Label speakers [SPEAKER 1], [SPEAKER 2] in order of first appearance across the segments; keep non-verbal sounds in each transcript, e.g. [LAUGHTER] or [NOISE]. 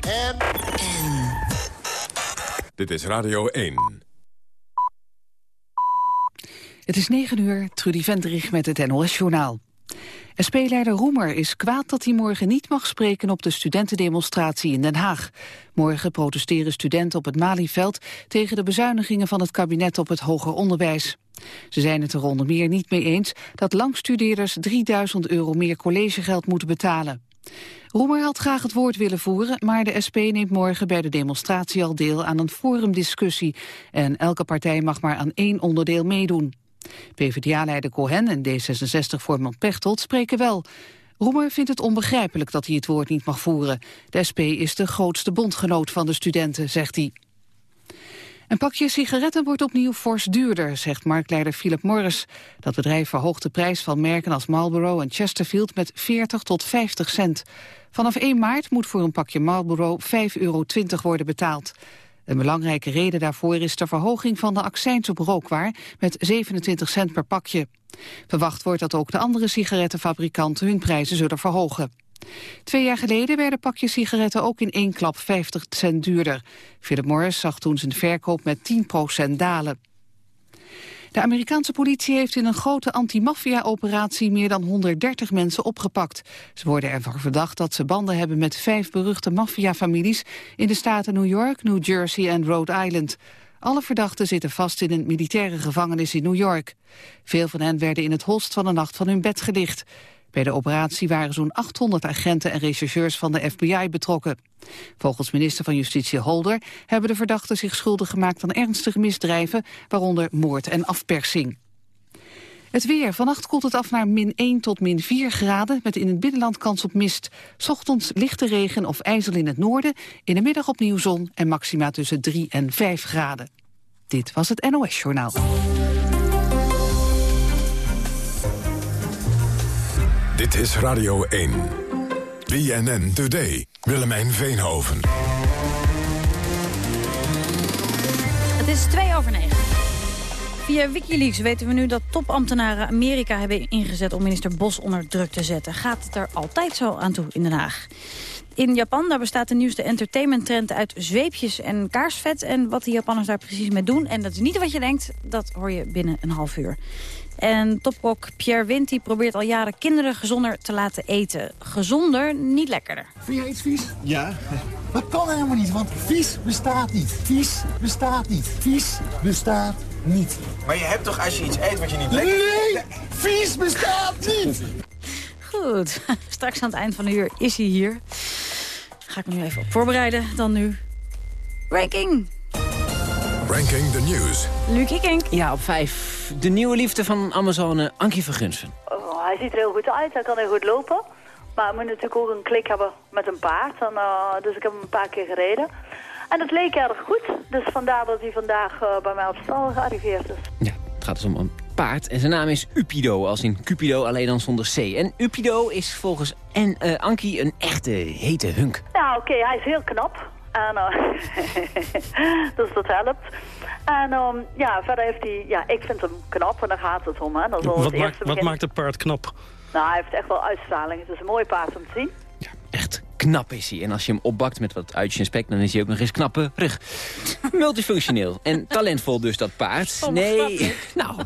[SPEAKER 1] En...
[SPEAKER 2] Dit is Radio 1.
[SPEAKER 3] Het is 9 uur, Trudy Vendrich met het NOS-journaal. SP-leider Roemer is kwaad dat hij morgen niet mag spreken op de studentendemonstratie in Den Haag. Morgen protesteren studenten op het Malieveld tegen de bezuinigingen van het kabinet op het hoger onderwijs. Ze zijn het er onder meer niet mee eens dat langstudeerders 3000 euro meer collegegeld moeten betalen. Roemer had graag het woord willen voeren, maar de SP neemt morgen bij de demonstratie al deel aan een forumdiscussie. En elke partij mag maar aan één onderdeel meedoen. PvdA-leider Cohen en D66-voorman Pechtold spreken wel. Roemer vindt het onbegrijpelijk dat hij het woord niet mag voeren. De SP is de grootste bondgenoot van de studenten, zegt hij. Een pakje sigaretten wordt opnieuw fors duurder, zegt marktleider Philip Morris. Dat bedrijf verhoogt de prijs van merken als Marlboro en Chesterfield met 40 tot 50 cent. Vanaf 1 maart moet voor een pakje Marlboro 5,20 euro worden betaald. Een belangrijke reden daarvoor is de verhoging van de accijns op rookwaar met 27 cent per pakje. Verwacht wordt dat ook de andere sigarettenfabrikanten hun prijzen zullen verhogen. Twee jaar geleden werden pakjes sigaretten ook in één klap 50 cent duurder. Philip Morris zag toen zijn verkoop met 10% dalen. De Amerikaanse politie heeft in een grote antimafia-operatie meer dan 130 mensen opgepakt. Ze worden ervan verdacht dat ze banden hebben met vijf beruchte maffiafamilies in de staten New York, New Jersey en Rhode Island. Alle verdachten zitten vast in een militaire gevangenis in New York. Veel van hen werden in het holst van de nacht van hun bed gelicht. Bij de operatie waren zo'n 800 agenten en rechercheurs van de FBI betrokken. Volgens minister van Justitie Holder hebben de verdachten zich schuldig gemaakt aan ernstige misdrijven, waaronder moord en afpersing. Het weer. Vannacht koelt het af naar min 1 tot min 4 graden... met in het binnenland kans op mist. Ochtends lichte regen of ijzel in het noorden. In de middag opnieuw zon en maxima tussen 3 en 5 graden. Dit was het NOS Journaal.
[SPEAKER 2] Dit is Radio 1. BNN Today. Willemijn Veenhoven.
[SPEAKER 4] Het is 2 over 9. Via Wikileaks weten we nu dat topambtenaren Amerika hebben ingezet om minister Bos onder druk te zetten. Gaat het er altijd zo aan toe in Den Haag? In Japan daar bestaat de nieuwste entertainmenttrend uit zweepjes en kaarsvet. En wat de Japanners daar precies mee doen, en dat is niet wat je denkt, dat hoor je binnen een half uur. En topkok Pierre Winti probeert al jaren kinderen gezonder te laten eten. Gezonder, niet lekkerder.
[SPEAKER 5] Vind jij iets vies?
[SPEAKER 6] Ja. [LAUGHS]
[SPEAKER 5] Dat kan helemaal niet, want vies bestaat niet. Vies bestaat niet. Vies bestaat niet.
[SPEAKER 6] Maar je hebt toch als je iets eet wat je niet lekker...
[SPEAKER 5] Nee, vies bestaat niet.
[SPEAKER 4] Goed, [LAUGHS] straks aan het eind van de uur is hij hier. Ga ik me nu even op voorbereiden. Dan nu Ranking.
[SPEAKER 2] Ranking the News.
[SPEAKER 4] Luc Ikink.
[SPEAKER 7] Ja, op vijf. De nieuwe liefde van Amazone, Ankie Vergunsen.
[SPEAKER 8] Oh, hij ziet er heel goed uit, hij kan heel goed lopen. Maar hij moet natuurlijk ook een klik hebben met een paard. En, uh, dus ik heb hem een paar keer gereden. En het leek erg goed. Dus vandaar dat hij vandaag uh, bij mij op stal gearriveerd is.
[SPEAKER 7] Ja, het gaat dus om een paard. En zijn naam is Upido, als in Cupido, alleen dan zonder C. En Upido is volgens en, uh, Ankie een echte hete hunk.
[SPEAKER 8] Ja, oké, okay, hij is heel knap. En, [LAUGHS] dus dat helpt. En um, ja, verder heeft hij, ja, ik vind hem knap en daar gaat het om. Hè. Dat is
[SPEAKER 9] wat,
[SPEAKER 8] het
[SPEAKER 9] maakt, wat maakt het paard knap?
[SPEAKER 8] Nou, hij heeft echt wel uitstraling. Het is een mooi paard om te zien.
[SPEAKER 7] Ja, echt knap is hij. En als je hem opbakt met wat uitje en spek, dan is hij ook nog eens knappe rug. [LAUGHS] Multifunctioneel en talentvol dus dat paard. Nee, [LAUGHS] nou...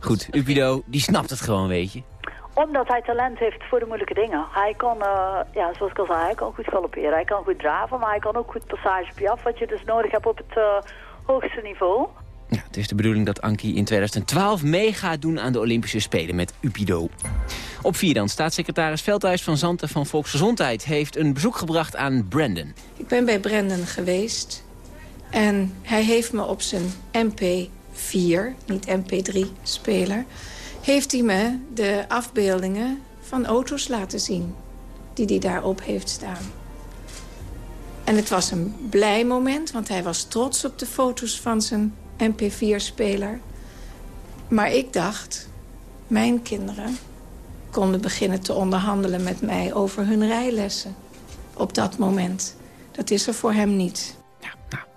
[SPEAKER 7] Goed, Upido, die snapt het gewoon, weet je
[SPEAKER 8] omdat hij talent heeft voor de moeilijke dingen. Hij kan, uh, ja, zoals ik al zei, hij kan goed galopperen. Hij kan goed draven, maar hij kan ook goed passage piaf. Wat je dus nodig hebt op het uh, hoogste niveau.
[SPEAKER 7] Ja, het is de bedoeling dat Ankie in 2012 mee gaat doen aan de Olympische Spelen met Upido. Op vier dan, staatssecretaris Veldhuis van Zanten van Volksgezondheid... heeft een bezoek gebracht aan Brandon.
[SPEAKER 10] Ik ben bij Brandon geweest. En hij heeft me op zijn MP4, niet MP3-speler heeft hij me de afbeeldingen van auto's laten zien... die hij daarop heeft staan. En het was een blij moment, want hij was trots op de foto's van zijn MP4-speler. Maar ik dacht, mijn kinderen konden beginnen te onderhandelen met mij over hun rijlessen. Op dat moment. Dat is er voor hem niet.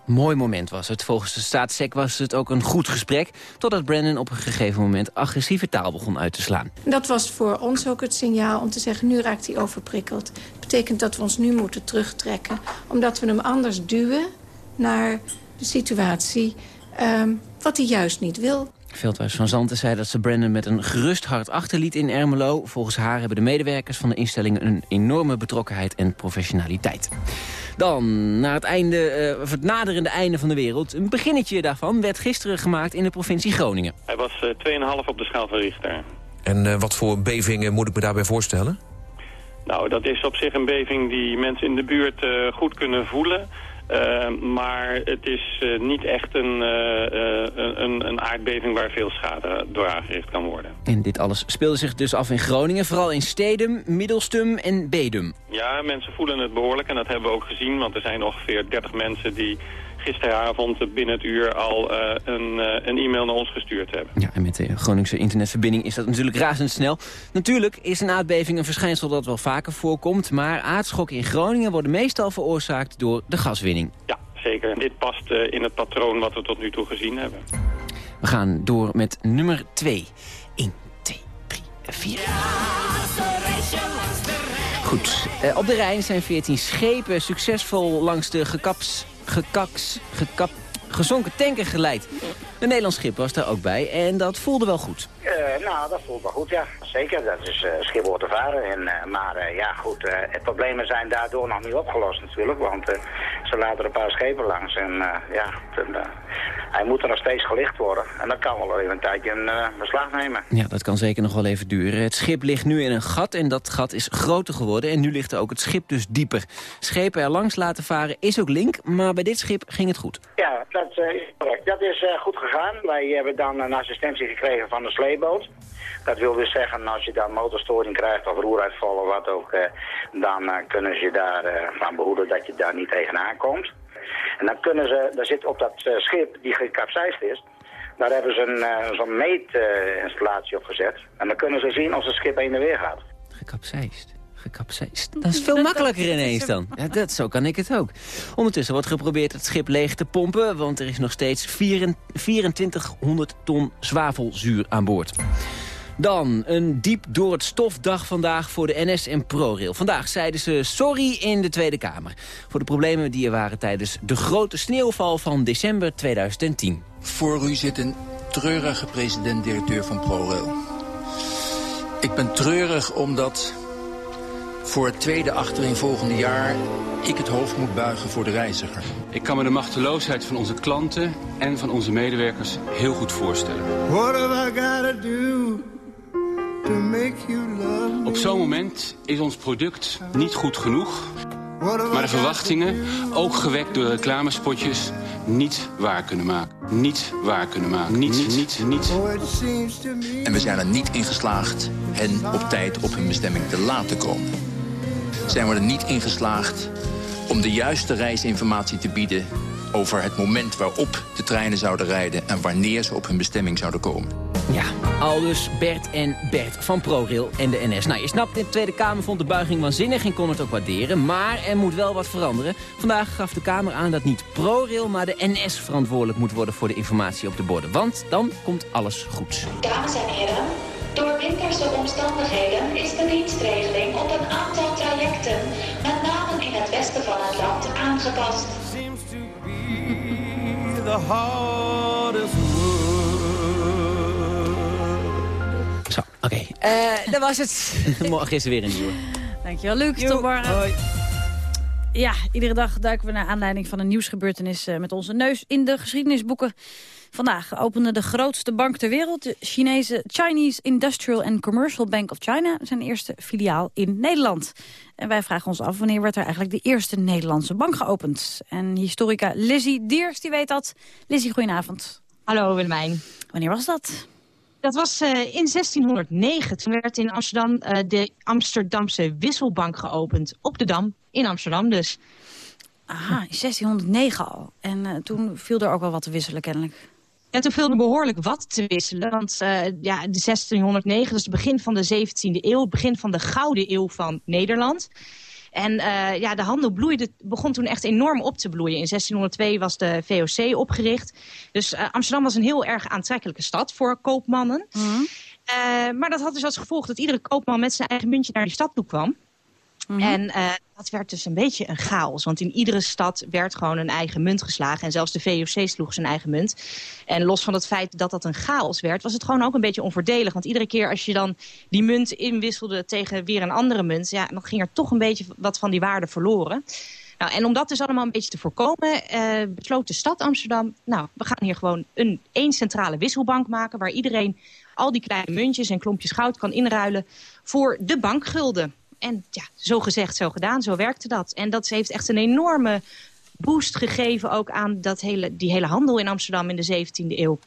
[SPEAKER 7] Mooi moment was het. Volgens de staatssec was het ook een goed gesprek... totdat Brandon op een gegeven moment agressieve taal begon uit te slaan.
[SPEAKER 10] Dat was voor ons ook het signaal om te zeggen... nu raakt hij overprikkeld. Dat betekent dat we ons nu moeten terugtrekken. Omdat we hem anders duwen naar de situatie... Um, wat hij juist niet wil.
[SPEAKER 7] Veldhuis van Zanten zei dat ze Brandon met een gerust hart achterliet in Ermelo. Volgens haar hebben de medewerkers van de instellingen een enorme betrokkenheid en professionaliteit. Dan, naar het, einde, uh, het naderende einde van de wereld. Een beginnetje daarvan werd gisteren gemaakt in de provincie Groningen.
[SPEAKER 1] Hij was uh, 2,5 op de schaal van Richter.
[SPEAKER 9] En uh, wat voor bevingen moet ik me daarbij voorstellen?
[SPEAKER 1] Nou, dat is op zich een beving die mensen in de buurt uh, goed kunnen voelen. Uh, maar het is uh, niet echt een, uh, een, een, aardbeving waar veel schade door aangericht kan worden.
[SPEAKER 7] En dit alles speelde zich dus af in Groningen, vooral in Stedum, Middelstum en Bedum.
[SPEAKER 1] Ja, mensen voelen het behoorlijk en dat hebben we ook gezien, want er zijn ongeveer 30 mensen die gisteravond binnen het uur al een, uh, een, e-mail naar ons gestuurd hebben.
[SPEAKER 7] Ja, en met de Groningse internetverbinding is dat natuurlijk razendsnel. Natuurlijk is een aardbeving een verschijnsel dat wel vaker voorkomt... maar aardschokken in Groningen worden meestal veroorzaakt door de gaswinning.
[SPEAKER 1] Ja, zeker. Dit past uh, in het patroon wat we tot nu toe gezien hebben.
[SPEAKER 7] We gaan door met nummer 2. 1, 2, 3, 4. Goed, op de Rijn zijn 14 schepen succesvol langs de gekaps gekaks, gekap, gezonken tanker geleid. Een Nederlands schip was daar ook bij en dat voelde wel goed.
[SPEAKER 11] Uh, nou, dat voelt wel goed, ja. Zeker, dat is uh, schip wordt te varen. En, uh, maar ja, goed, het problemen zijn daardoor nog niet opgelost natuurlijk. Want ze laten een paar schepen langs en ja, ten, hij moet er nog steeds gelicht worden. En dat kan wel even een tijdje een beslag nemen.
[SPEAKER 7] Ja, dat kan zeker nog wel even duren. Het schip ligt nu in een gat en dat gat is groter geworden. En nu ligt er ook het schip dus dieper. Schepen er langs laten varen is ook link, maar bij dit schip ging het goed.
[SPEAKER 11] Ja, dat correct. Dat is goed gegaan. Wij hebben dan een assistentie gekregen van de sleeboot. Dat wil dus zeggen, als je dan motorstoring krijgt of roeruitval of wat ook, eh, dan kunnen ze je daarvan uh, behoeden dat je daar niet tegenaan komt. En dan kunnen ze, daar zit op dat schip die gekapseist is, daar hebben ze een zo'n meetinstallatie op gezet. En dan kunnen ze zien als het schip heen en weer gaat.
[SPEAKER 7] Gekapseist? Gekapseist. Dat is veel makkelijker ineens dan. Ja, dat, zo kan ik het ook. Ondertussen wordt geprobeerd het schip leeg te pompen... want er is nog steeds 2400 ton zwavelzuur aan boord. Dan een diep door het stofdag vandaag voor de NS en ProRail. Vandaag zeiden ze sorry in de Tweede Kamer... voor de problemen die er waren tijdens de grote sneeuwval van december 2010.
[SPEAKER 12] Voor u zit een treurige president-directeur van ProRail. Ik ben treurig omdat voor het tweede achtereenvolgende jaar ik het hoofd moet buigen voor de reiziger.
[SPEAKER 13] Ik kan me de machteloosheid van onze klanten en van onze medewerkers heel goed voorstellen. What have I gotta do to make you love me? Op zo'n moment is ons product niet goed genoeg. Maar de verwachtingen, ook gewekt door reclamespotjes, niet waar kunnen maken. Niet waar kunnen maken. Niet, niet, niet.
[SPEAKER 12] En we zijn er niet in geslaagd hen op tijd op hun bestemming te laten komen zijn we er niet in geslaagd om de juiste reisinformatie te bieden over het moment waarop de treinen zouden rijden... en wanneer ze op hun bestemming zouden komen.
[SPEAKER 7] Ja, aldus Bert en Bert van ProRail en de NS. Nou, je snapt, de Tweede Kamer vond de buiging waanzinnig en kon het ook waarderen. Maar er moet wel wat veranderen. Vandaag gaf de Kamer aan dat niet ProRail, maar de NS verantwoordelijk moet worden voor de informatie op de borden. Want dan komt alles goed.
[SPEAKER 14] Dames en heren, door winterse omstandigheden is de dienstregeling op een aantal trajecten, met name in het westen van het land, aangepast. Seems to be the hardest
[SPEAKER 7] Zo, oké. Okay. Uh, dat was het. [LAUGHS] Morgen is er weer een nieuwe.
[SPEAKER 4] Dankjewel, Luc. Tot morgen. Hoi. Ja, iedere dag duiken we naar aanleiding van een nieuwsgebeurtenis... Uh, met onze neus in de geschiedenisboeken. Vandaag opende de grootste bank ter wereld, de Chinese Chinese Industrial and Commercial Bank of China, zijn eerste filiaal in Nederland. En wij vragen ons af wanneer werd er eigenlijk de eerste Nederlandse bank geopend. En historica Lizzie Diers, die weet dat. Lizzie, goedenavond.
[SPEAKER 15] Hallo Willemijn.
[SPEAKER 4] Wanneer was dat?
[SPEAKER 15] Dat was uh, in 1609. Toen werd in Amsterdam uh, de Amsterdamse Wisselbank geopend. Op de Dam, in Amsterdam dus.
[SPEAKER 4] Aha, in 1609 al. En uh, toen viel er ook wel wat te wisselen kennelijk.
[SPEAKER 15] Ja, toen viel er behoorlijk wat te wisselen. Want uh, ja, de 1609, dus het begin van de 17e eeuw, het begin van de gouden eeuw van Nederland. En uh, ja, de handel bloeide, begon toen echt enorm op te bloeien. In 1602 was de VOC opgericht. Dus uh, Amsterdam was een heel erg aantrekkelijke stad voor koopmannen. Mm -hmm. uh, maar dat had dus als gevolg dat iedere koopman met zijn eigen muntje naar die stad toe kwam. -hmm. En uh, dat werd dus een beetje een chaos. Want in iedere stad werd gewoon een eigen munt geslagen. En zelfs de VOC sloeg zijn eigen munt. En los van het feit dat dat een chaos werd... was het gewoon ook een beetje onvoordelig. Want iedere keer als je dan die munt inwisselde tegen weer een andere munt... Ja, dan ging er toch een beetje wat van die waarde verloren. Nou, en om dat dus allemaal een beetje te voorkomen... Uh, besloot de stad Amsterdam... nou, we gaan hier gewoon een één centrale wisselbank maken... waar iedereen al die kleine muntjes en klompjes goud kan inruilen... voor de bankgulden. En ja, zo gezegd, zo gedaan, zo werkte dat. En dat heeft echt een enorme boost gegeven ook aan dat hele, die hele handel in Amsterdam in de 17e eeuw.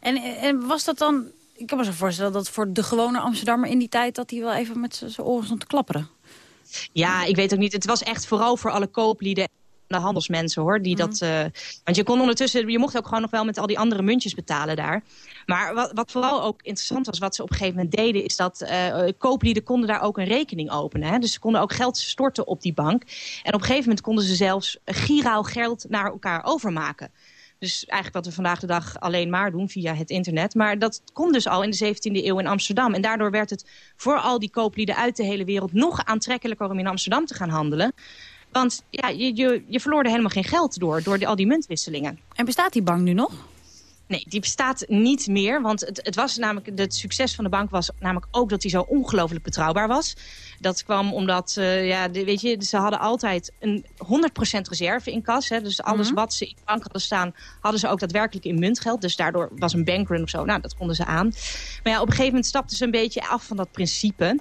[SPEAKER 4] En, en was dat dan, ik kan me zo voorstellen dat voor de gewone Amsterdammer in die tijd... dat hij wel even met zijn oren stond te klapperen.
[SPEAKER 15] Ja, ik weet ook niet. Het was echt vooral voor alle kooplieden de handelsmensen hoor. Die dat, uh, want je kon ondertussen, je mocht ook gewoon nog wel met al die andere muntjes betalen daar. Maar wat, wat vooral ook interessant was, wat ze op een gegeven moment deden, is dat uh, kooplieden konden daar ook een rekening openen. Hè? Dus ze konden ook geld storten op die bank. En op een gegeven moment konden ze zelfs giraal geld naar elkaar overmaken. Dus eigenlijk wat we vandaag de dag alleen maar doen via het internet. Maar dat kon dus al in de 17e eeuw in Amsterdam. En daardoor werd het voor al die kooplieden uit de hele wereld nog aantrekkelijker om in Amsterdam te gaan handelen. Want ja, je, je, je verloor er helemaal geen geld door, door die, al die muntwisselingen.
[SPEAKER 4] En bestaat die bank nu nog?
[SPEAKER 15] Nee, die bestaat niet meer. Want het, het, was namelijk, het succes van de bank was namelijk ook dat hij zo ongelooflijk betrouwbaar was. Dat kwam omdat, uh, ja, de, weet je, ze hadden altijd een 100% reserve in kas. Hè, dus alles mm -hmm. wat ze in de bank hadden staan, hadden ze ook daadwerkelijk in muntgeld. Dus daardoor was een bankrun of zo, nou, dat konden ze aan. Maar ja, op een gegeven moment stapten ze een beetje af van dat principe.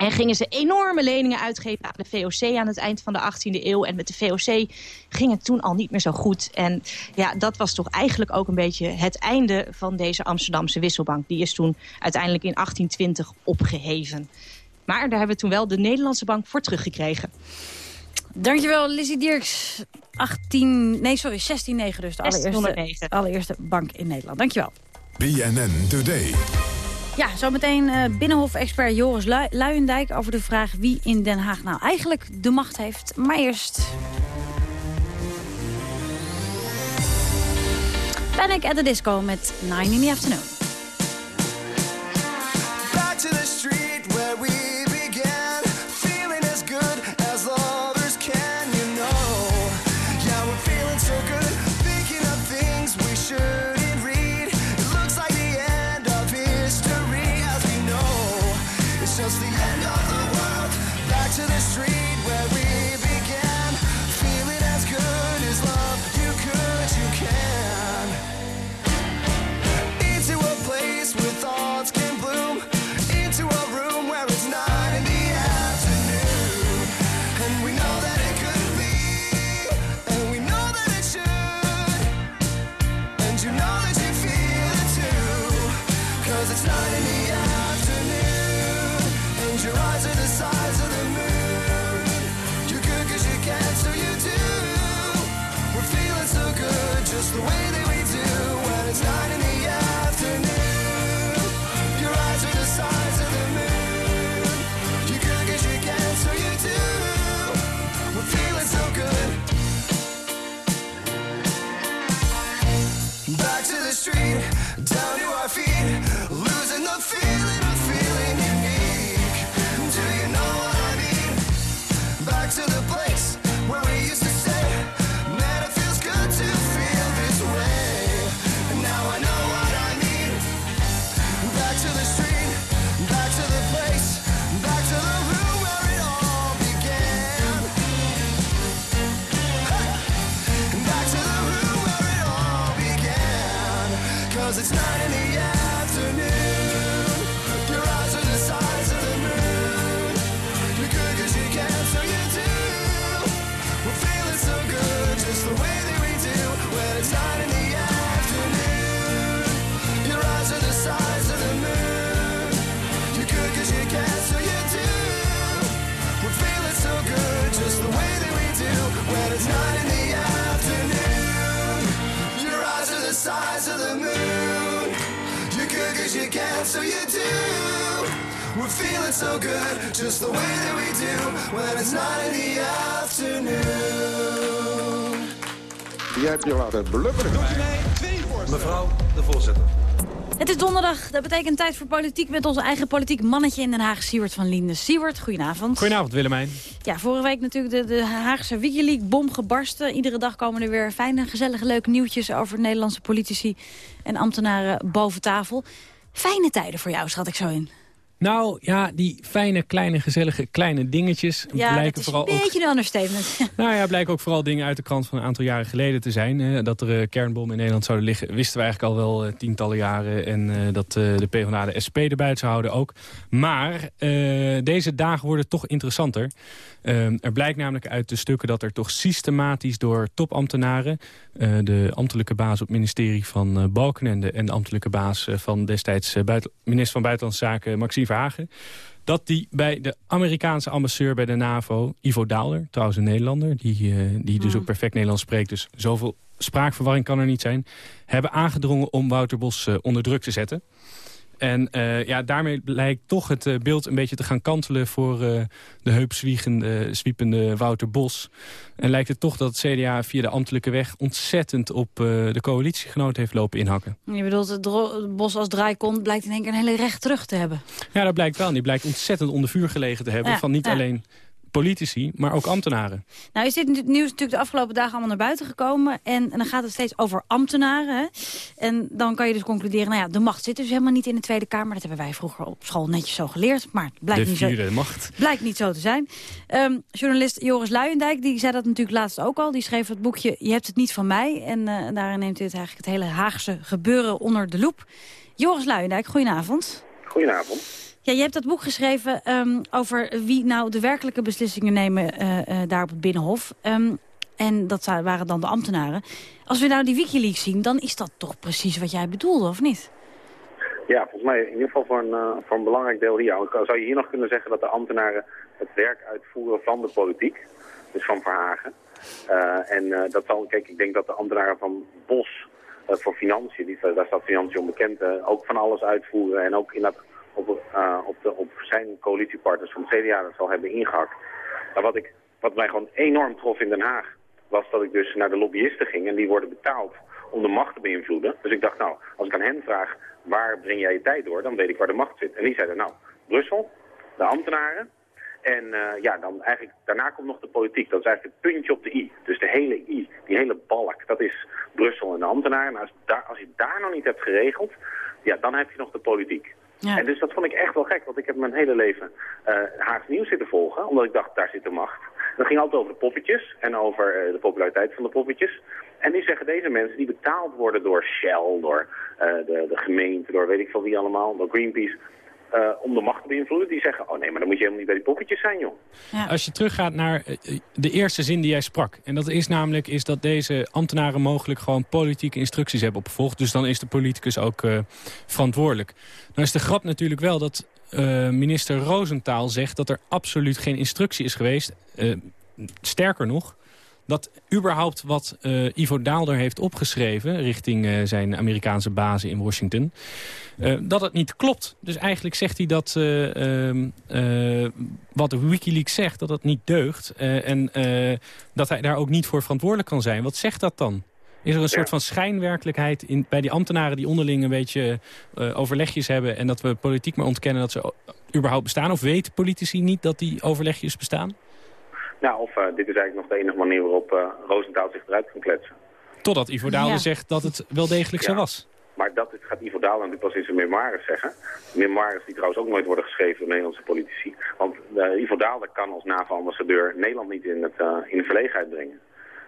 [SPEAKER 15] En gingen ze enorme leningen uitgeven aan de VOC aan het eind van de 18e eeuw. En met de VOC ging het toen al niet meer zo goed. En ja, dat was toch eigenlijk ook een beetje het einde van deze Amsterdamse wisselbank. Die is toen uiteindelijk in 1820 opgeheven. Maar daar hebben we toen wel de Nederlandse bank voor teruggekregen.
[SPEAKER 4] Dankjewel, Lizzie Dirks. 18, nee, sorry, 1609 dus. De allereerste, allereerste bank in Nederland. Dankjewel.
[SPEAKER 2] BNN Today.
[SPEAKER 4] Ja, zometeen uh, Binnenhof-expert Joris Lu Luijendijk over de vraag wie in Den Haag nou eigenlijk de macht heeft. Maar eerst... Panic at the Disco met Nine in the Afternoon. The
[SPEAKER 16] afternoon, and your eyes are the size of the moon. You cook you can, so you do we're feeling so good, just the way that cause you can, so you do. We're feeling so good, just the way that we do when it's not in the afternoon.
[SPEAKER 17] Jij hebt je laten blubberen.
[SPEAKER 18] Mevrouw de voorzitter.
[SPEAKER 4] Het is donderdag, dat betekent tijd voor politiek met onze eigen politiek mannetje in Den Haag, Siewert van Linden. Siewert, goedenavond.
[SPEAKER 19] Goedenavond Willemijn.
[SPEAKER 4] Ja, vorige week natuurlijk de, de Haagse Wikileaks-bom gebarsten. Iedere dag komen er weer fijne, gezellige, leuke nieuwtjes over Nederlandse politici en ambtenaren boven tafel. Fijne tijden voor jou, schat ik zo in.
[SPEAKER 19] Nou ja, die fijne, kleine, gezellige, kleine dingetjes
[SPEAKER 4] Ja, dat
[SPEAKER 19] blijken
[SPEAKER 4] is
[SPEAKER 19] vooral
[SPEAKER 4] een
[SPEAKER 19] ook...
[SPEAKER 4] beetje een understatement. [LAUGHS]
[SPEAKER 19] Nou ja, blijken ook vooral dingen uit de krant van een aantal jaren geleden te zijn. Dat er eh, kernbommen in Nederland zouden liggen, wisten we eigenlijk al wel eh, tientallen jaren. En eh, dat de PvdA de SP erbij zou houden ook. Maar deze dagen worden toch interessanter. Er blijkt namelijk uit de stukken dat er toch systematisch door topambtenaren... de ambtelijke baas op het ministerie van Balkenende... en de ambtelijke baas van destijds buiten- minister van Buitenlandse Zaken Maxime Dat die bij de Amerikaanse ambassadeur bij de NAVO, Ivo Daalder, trouwens een Nederlander... die, eh, die dus ook perfect Nederlands spreekt, dus zoveel spraakverwarring kan er niet zijn... hebben aangedrongen om Wouter Bos eh, onder druk te zetten. En eh, ja, daarmee lijkt toch het eh, beeld een beetje te gaan kantelen... voor eh, de heupzwiegende, zwiepende Wouter Bos. En lijkt het toch dat het CDA via de ambtelijke weg... ontzettend op de coalitiegenoten heeft lopen inhakken.
[SPEAKER 4] Je bedoelt, het bos als draaikont blijkt in één keer een hele recht terug te hebben.
[SPEAKER 19] Ja, dat blijkt wel. En die blijkt ontzettend onder vuur gelegen te hebben...
[SPEAKER 4] Ja,
[SPEAKER 19] van niet
[SPEAKER 4] ja.
[SPEAKER 19] alleen politici, maar ook ambtenaren.
[SPEAKER 4] Nou is dit nu- nieuws natuurlijk de afgelopen dagen allemaal naar buiten gekomen. En, en dan gaat het steeds over ambtenaren. Hè? En dan kan je dus concluderen, nou ja, de macht zit dus helemaal niet in de Tweede Kamer. Dat hebben wij vroeger op school netjes zo geleerd. Maar het blijkt,
[SPEAKER 19] de
[SPEAKER 4] niet zo,
[SPEAKER 19] vierde macht.
[SPEAKER 4] blijkt niet zo te zijn. Ehm, journalist Joris Luijendijk, die zei dat natuurlijk laatst ook al. Die schreef het boekje Je hebt het niet van mij. En eh, daarin neemt hij het eigenlijk het hele Haagse gebeuren onder de loep. Joris Luijendijk, goedenavond.
[SPEAKER 20] Goedenavond.
[SPEAKER 4] Je hebt dat boek geschreven ehm, over wie nou de werkelijke beslissingen nemen eh, daar op het Binnenhof. Ehm, en dat waren dan de ambtenaren. Als we nou die Wikileaks zien, dan is dat toch precies wat jij bedoelde, of niet?
[SPEAKER 20] Ja, volgens mij in ieder geval voor een, eh, voor een belangrijk deel hier. Zou je hier nog kunnen zeggen dat de ambtenaren het werk uitvoeren van de politiek? Dus van Verhagen. En dat zal, kijk, ik denk dat de ambtenaren van Bos voor financiën, die, daar staat financiën onbekend, ook van alles uitvoeren. En ook in dat, op, eh, op, zijn coalitiepartners van het CDA dat zal hebben ingehakt. Maar wat, ik, wat mij gewoon enorm trof in Den Haag, was dat ik dus naar de lobbyisten ging. En die worden betaald om de macht te beïnvloeden. Dus ik dacht, nou, als ik aan hen vraag, waar breng jij je tijd door? Dan weet ik waar de macht zit. En die zeiden, nou, Brussel, de ambtenaren. En eh, ja, dan eigenlijk, daarna komt nog de politiek. Dat is eigenlijk het puntje op de i. Dus de hele i, die hele balk, dat is Brussel en de ambtenaren. En als, als je daar nog niet hebt geregeld, ja, dan heb je nog de politiek. En dus dat vond ik echt wel gek, want ik heb mijn hele leven eh Haags Nieuws zitten volgen, omdat ik dacht, daar zit de macht. Dat ging altijd over de poppetjes en over eh, de populariteit van de poppetjes. En nu zeggen deze mensen die betaald worden door Shell, door eh, de, de gemeente, door weet ik veel wie allemaal, door Greenpeace, eh, om de macht te beïnvloeden, die zeggen, oh nee, maar dan moet je helemaal niet bij die poppetjes zijn, joh.
[SPEAKER 19] Als je teruggaat naar eh, de eerste zin die jij sprak... en dat is namelijk is dat deze ambtenaren mogelijk gewoon politieke instructies hebben opgevolgd... dus dan is de politicus ook eh, verantwoordelijk. Dan is de grap natuurlijk wel dat eh, minister Roosentaal zegt... dat er absoluut geen instructie is geweest. Eh, sterker nog, dat überhaupt wat eh, Ivo Daalder heeft opgeschreven... richting eh, zijn Amerikaanse bazen in Washington... eh, dat het niet klopt. Dus eigenlijk zegt hij dat eh, ehm, eh, wat de Wikileaks zegt, dat het niet deugt. en dat hij daar ook niet voor verantwoordelijk kan zijn. Wat zegt dat dan? Is er een soort van schijnwerkelijkheid in, bij die ambtenaren... die onderling een beetje overlegjes hebben... en dat we politiek maar ontkennen dat ze überhaupt bestaan? Of weten politici niet dat die overlegjes bestaan?
[SPEAKER 20] Nou, of eh, dit is eigenlijk nog de enige manier waarop uh, Roosentaal zich eruit kan kletsen.
[SPEAKER 19] Totdat Ivo Daalder
[SPEAKER 20] Ja.
[SPEAKER 19] zegt dat het wel degelijk zo was.
[SPEAKER 20] Maar dat is- gaat Ivo Daal natuurlijk pas in zijn memoires zeggen. Memoires die trouwens ook nooit worden geschreven door Nederlandse politici. Want eh, Ivo Daal kan als NAVO-ambassadeur Nederland niet in, het, eh, in de verlegenheid brengen.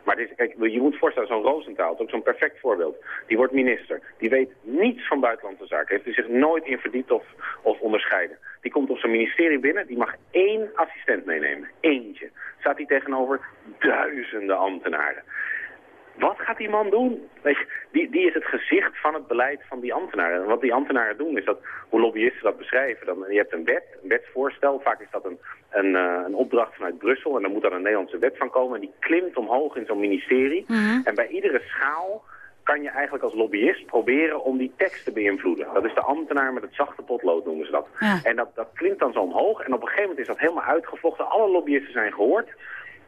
[SPEAKER 20] Maar dit, kijk, je moet voorstellen, zo'n Roosentaal, ook zo'n perfect voorbeeld. Die wordt minister. Die weet niets van buitenlandse zaken. Heeft er zich nooit in verdiept of, of onderscheiden. Die komt op zijn ministerie binnen. Die mag één assistent meenemen. Eentje. Staat hij tegenover duizenden ambtenaren. Wat gaat die man doen? Weet je, die, die is het gezicht van het beleid van die ambtenaren. En wat die ambtenaren doen is dat, hoe lobbyisten dat beschrijven. Dan, je hebt een wet, een wetsvoorstel. Vaak is dat een, een, eh, een opdracht vanuit Brussel. En dan moet daar een Nederlandse wet van komen. En die klimt omhoog in zo'n ministerie. En bij iedere schaal kan je eigenlijk als lobbyist proberen om die tekst te beïnvloeden. Dat is de ambtenaar met het zachte potlood, noemen ze dat. En dat, dat klinkt dan zo omhoog. En op een gegeven moment is dat helemaal uitgevochten. Alle lobbyisten zijn gehoord.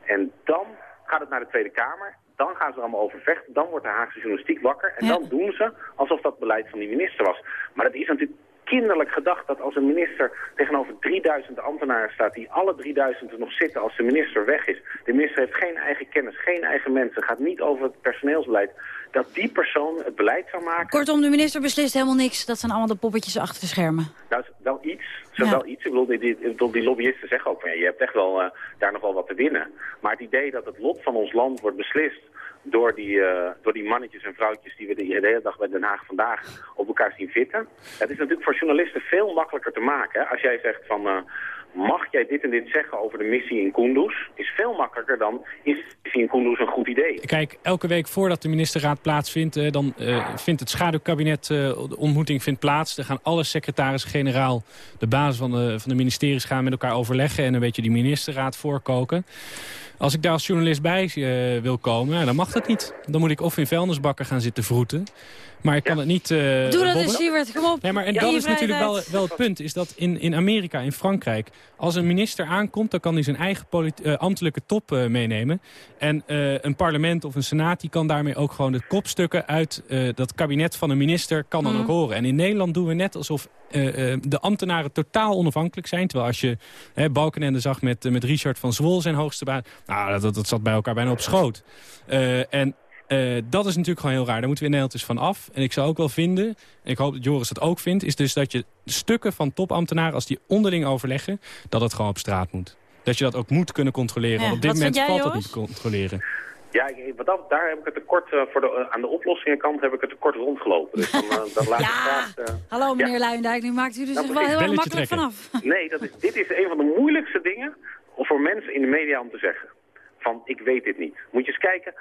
[SPEAKER 20] En dan gaat het naar de Tweede Kamer. Dan gaan ze er allemaal over vechten. Dan wordt de Haagse journalistiek wakker. En dan doen ze alsof dat beleid van die minister was. Maar dat is natuurlijk kinderlijk gedacht dat als een minister tegenover 3000 ambtenaren staat... die alle 3000 er nog zitten als de minister weg is. De minister heeft geen eigen kennis, geen eigen mensen, gaat niet over het personeelsbeleid. Dat die persoon het beleid zou maken...
[SPEAKER 4] Kortom, de minister beslist helemaal niks. Dat zijn allemaal de poppetjes achter de schermen.
[SPEAKER 20] Nou, is wel iets. Zo wel iets. Ik bedoel, die, die, lobbyisten zeggen ook van ja, je hebt echt wel eh, daar nog wel wat te winnen. Maar het idee dat het lot van ons land wordt beslist door die, eh, door die mannetjes en vrouwtjes die we de hele dag bij Den Haag vandaag op elkaar zien zitten. Het is natuurlijk voor journalisten veel makkelijker te maken. Hè? Als jij zegt van, eh, mag jij dit en dit zeggen over de missie in Kunduz? Is veel makkelijker dan, is de missie in Kunduz een goed idee?
[SPEAKER 19] Kijk, elke week voordat de ministerraad plaatsvindt... eh, dan eh, vindt het schaduwkabinet, eh, de ontmoeting vindt plaats. Dan gaan alle secretarissen-generaal, de basis van de, van de ministeries... gaan met elkaar overleggen en een beetje die ministerraad voorkoken. Als ik daar als journalist bij wil komen, dan mag dat niet. Dan moet ik of in vuilnisbakken gaan zitten vroeten... Maar ik kan het niet... eh,
[SPEAKER 4] Doe dat eens, Siewert, kom op.
[SPEAKER 19] Nee, maar en
[SPEAKER 4] Ja,
[SPEAKER 19] dat is natuurlijk wel, wel het punt. Is dat in, in Amerika, in Frankrijk, als een minister aankomt... dan kan hij zijn eigen eh, ambtelijke top eh, meenemen. En eh, een parlement of een senaat die kan daarmee ook gewoon de kopstukken... uit eh, dat kabinet van een minister kan dan
[SPEAKER 4] Mhm.
[SPEAKER 19] ook horen. En in Nederland doen we net alsof eh, eh, de ambtenaren totaal onafhankelijk zijn. Terwijl als je hè, Balkenende zag met, met Richard van Zwol zijn hoogste baan... nou, dat, dat, dat zat bij elkaar bijna op schoot. Eh, en eh, dat is natuurlijk gewoon heel raar. Daar moeten we in Nederland dus van af. En ik zou ook wel vinden, en ik hoop dat Joris dat ook vindt... is dus dat je stukken van topambtenaren, als die onderling overleggen... dat het gewoon op straat moet. Dat je dat ook moet kunnen controleren.
[SPEAKER 4] Ja,
[SPEAKER 19] Want op dit moment
[SPEAKER 4] jij,
[SPEAKER 19] valt dat niet te controleren.
[SPEAKER 20] Ja, wat dat, daar heb ik het tekort, eh, voor de, eh, aan de oplossingkant heb ik het tekort rondgelopen. Dus dan, dan laat ik graag...
[SPEAKER 4] Hallo meneer Luijendijk, nu maakt u er
[SPEAKER 20] Nou,
[SPEAKER 4] zich wel heel erg makkelijk vanaf. [LAUGHS]
[SPEAKER 20] Nee, dat is, dit is een van de moeilijkste dingen voor mensen in de media om te zeggen. Van, ik weet dit niet. Moet je eens kijken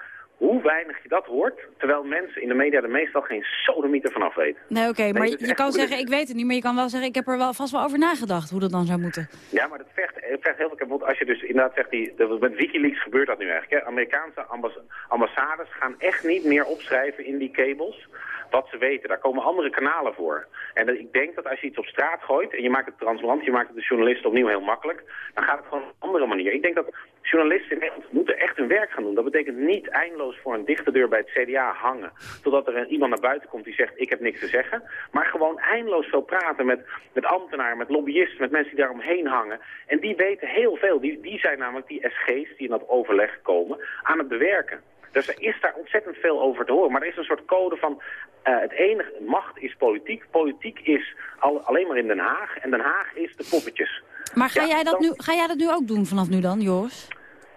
[SPEAKER 20] hoe weinig je dat hoort, terwijl mensen in de media er meestal geen sodemieter vanaf weten.
[SPEAKER 4] Nee, oké, maar
[SPEAKER 20] is
[SPEAKER 4] je kan
[SPEAKER 20] moeilijk.
[SPEAKER 4] zeggen, ik weet het niet, maar je kan wel zeggen, ik heb er wel vast wel over nagedacht hoe dat dan zou moeten.
[SPEAKER 20] Ja, maar dat vergt, het vergt heel veel. Want als je dus inderdaad zegt, die, met Wikileaks gebeurt dat nu eigenlijk. Hè? Amerikaanse ambas- ambassades gaan echt niet meer opschrijven in die cables wat ze weten. Daar komen andere kanalen voor. En ik denk dat als je iets op straat gooit en je maakt het transparant, je maakt het de journalisten opnieuw heel makkelijk, dan gaat het gewoon op een andere manier. Ik denk dat journalisten in Nederland moeten echt hun werk gaan doen. Dat betekent niet eindeloos voor een dichte deur bij het CDA hangen, totdat er iemand naar buiten komt die zegt, ik heb niks te zeggen. Maar gewoon eindeloos veel praten met, met ambtenaren, met lobbyisten, met mensen die daaromheen hangen. En die weten heel veel. Die, die zijn namelijk die SG's die in dat overleg komen aan het bewerken. Dus er is daar ontzettend veel over te horen. Maar er is een soort code van eh, het enige, macht is politiek. Politiek is al, alleen maar in Den Haag. En Den Haag is de poppetjes.
[SPEAKER 4] Maar ga,
[SPEAKER 20] Ja,
[SPEAKER 4] jij dat
[SPEAKER 20] dan-
[SPEAKER 4] nu, ga jij dat nu ook doen vanaf nu dan, Joris?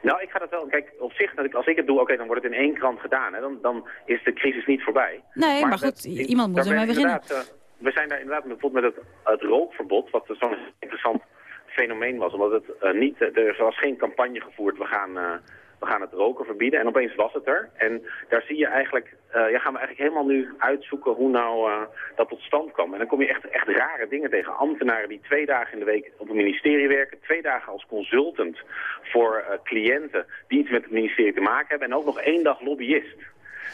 [SPEAKER 20] Nou, ik ga dat wel. Kijk, op zich, als ik het doe, oké, dan wordt het in één krant gedaan. Hè. Dan, dan is de crisis niet voorbij.
[SPEAKER 4] Nee, maar, goed, iemand moet ermee beginnen.
[SPEAKER 20] eh, we zijn daar inderdaad bijvoorbeeld met het, het rookverbod, wat zo'n interessant fenomeen was. Omdat het eh, niet, er was geen campagne gevoerd, we gaan, we gaan het roken verbieden. En opeens was het er. En daar zie je eigenlijk, eh, ja, gaan we eigenlijk helemaal nu uitzoeken hoe nou eh, dat tot stand kwam. En dan kom je echt, echt rare dingen tegen. Ambtenaren die twee dagen in de week op het ministerie werken, twee dagen als consultant voor eh, cliënten die iets met het ministerie te maken hebben. En ook nog één dag lobbyist.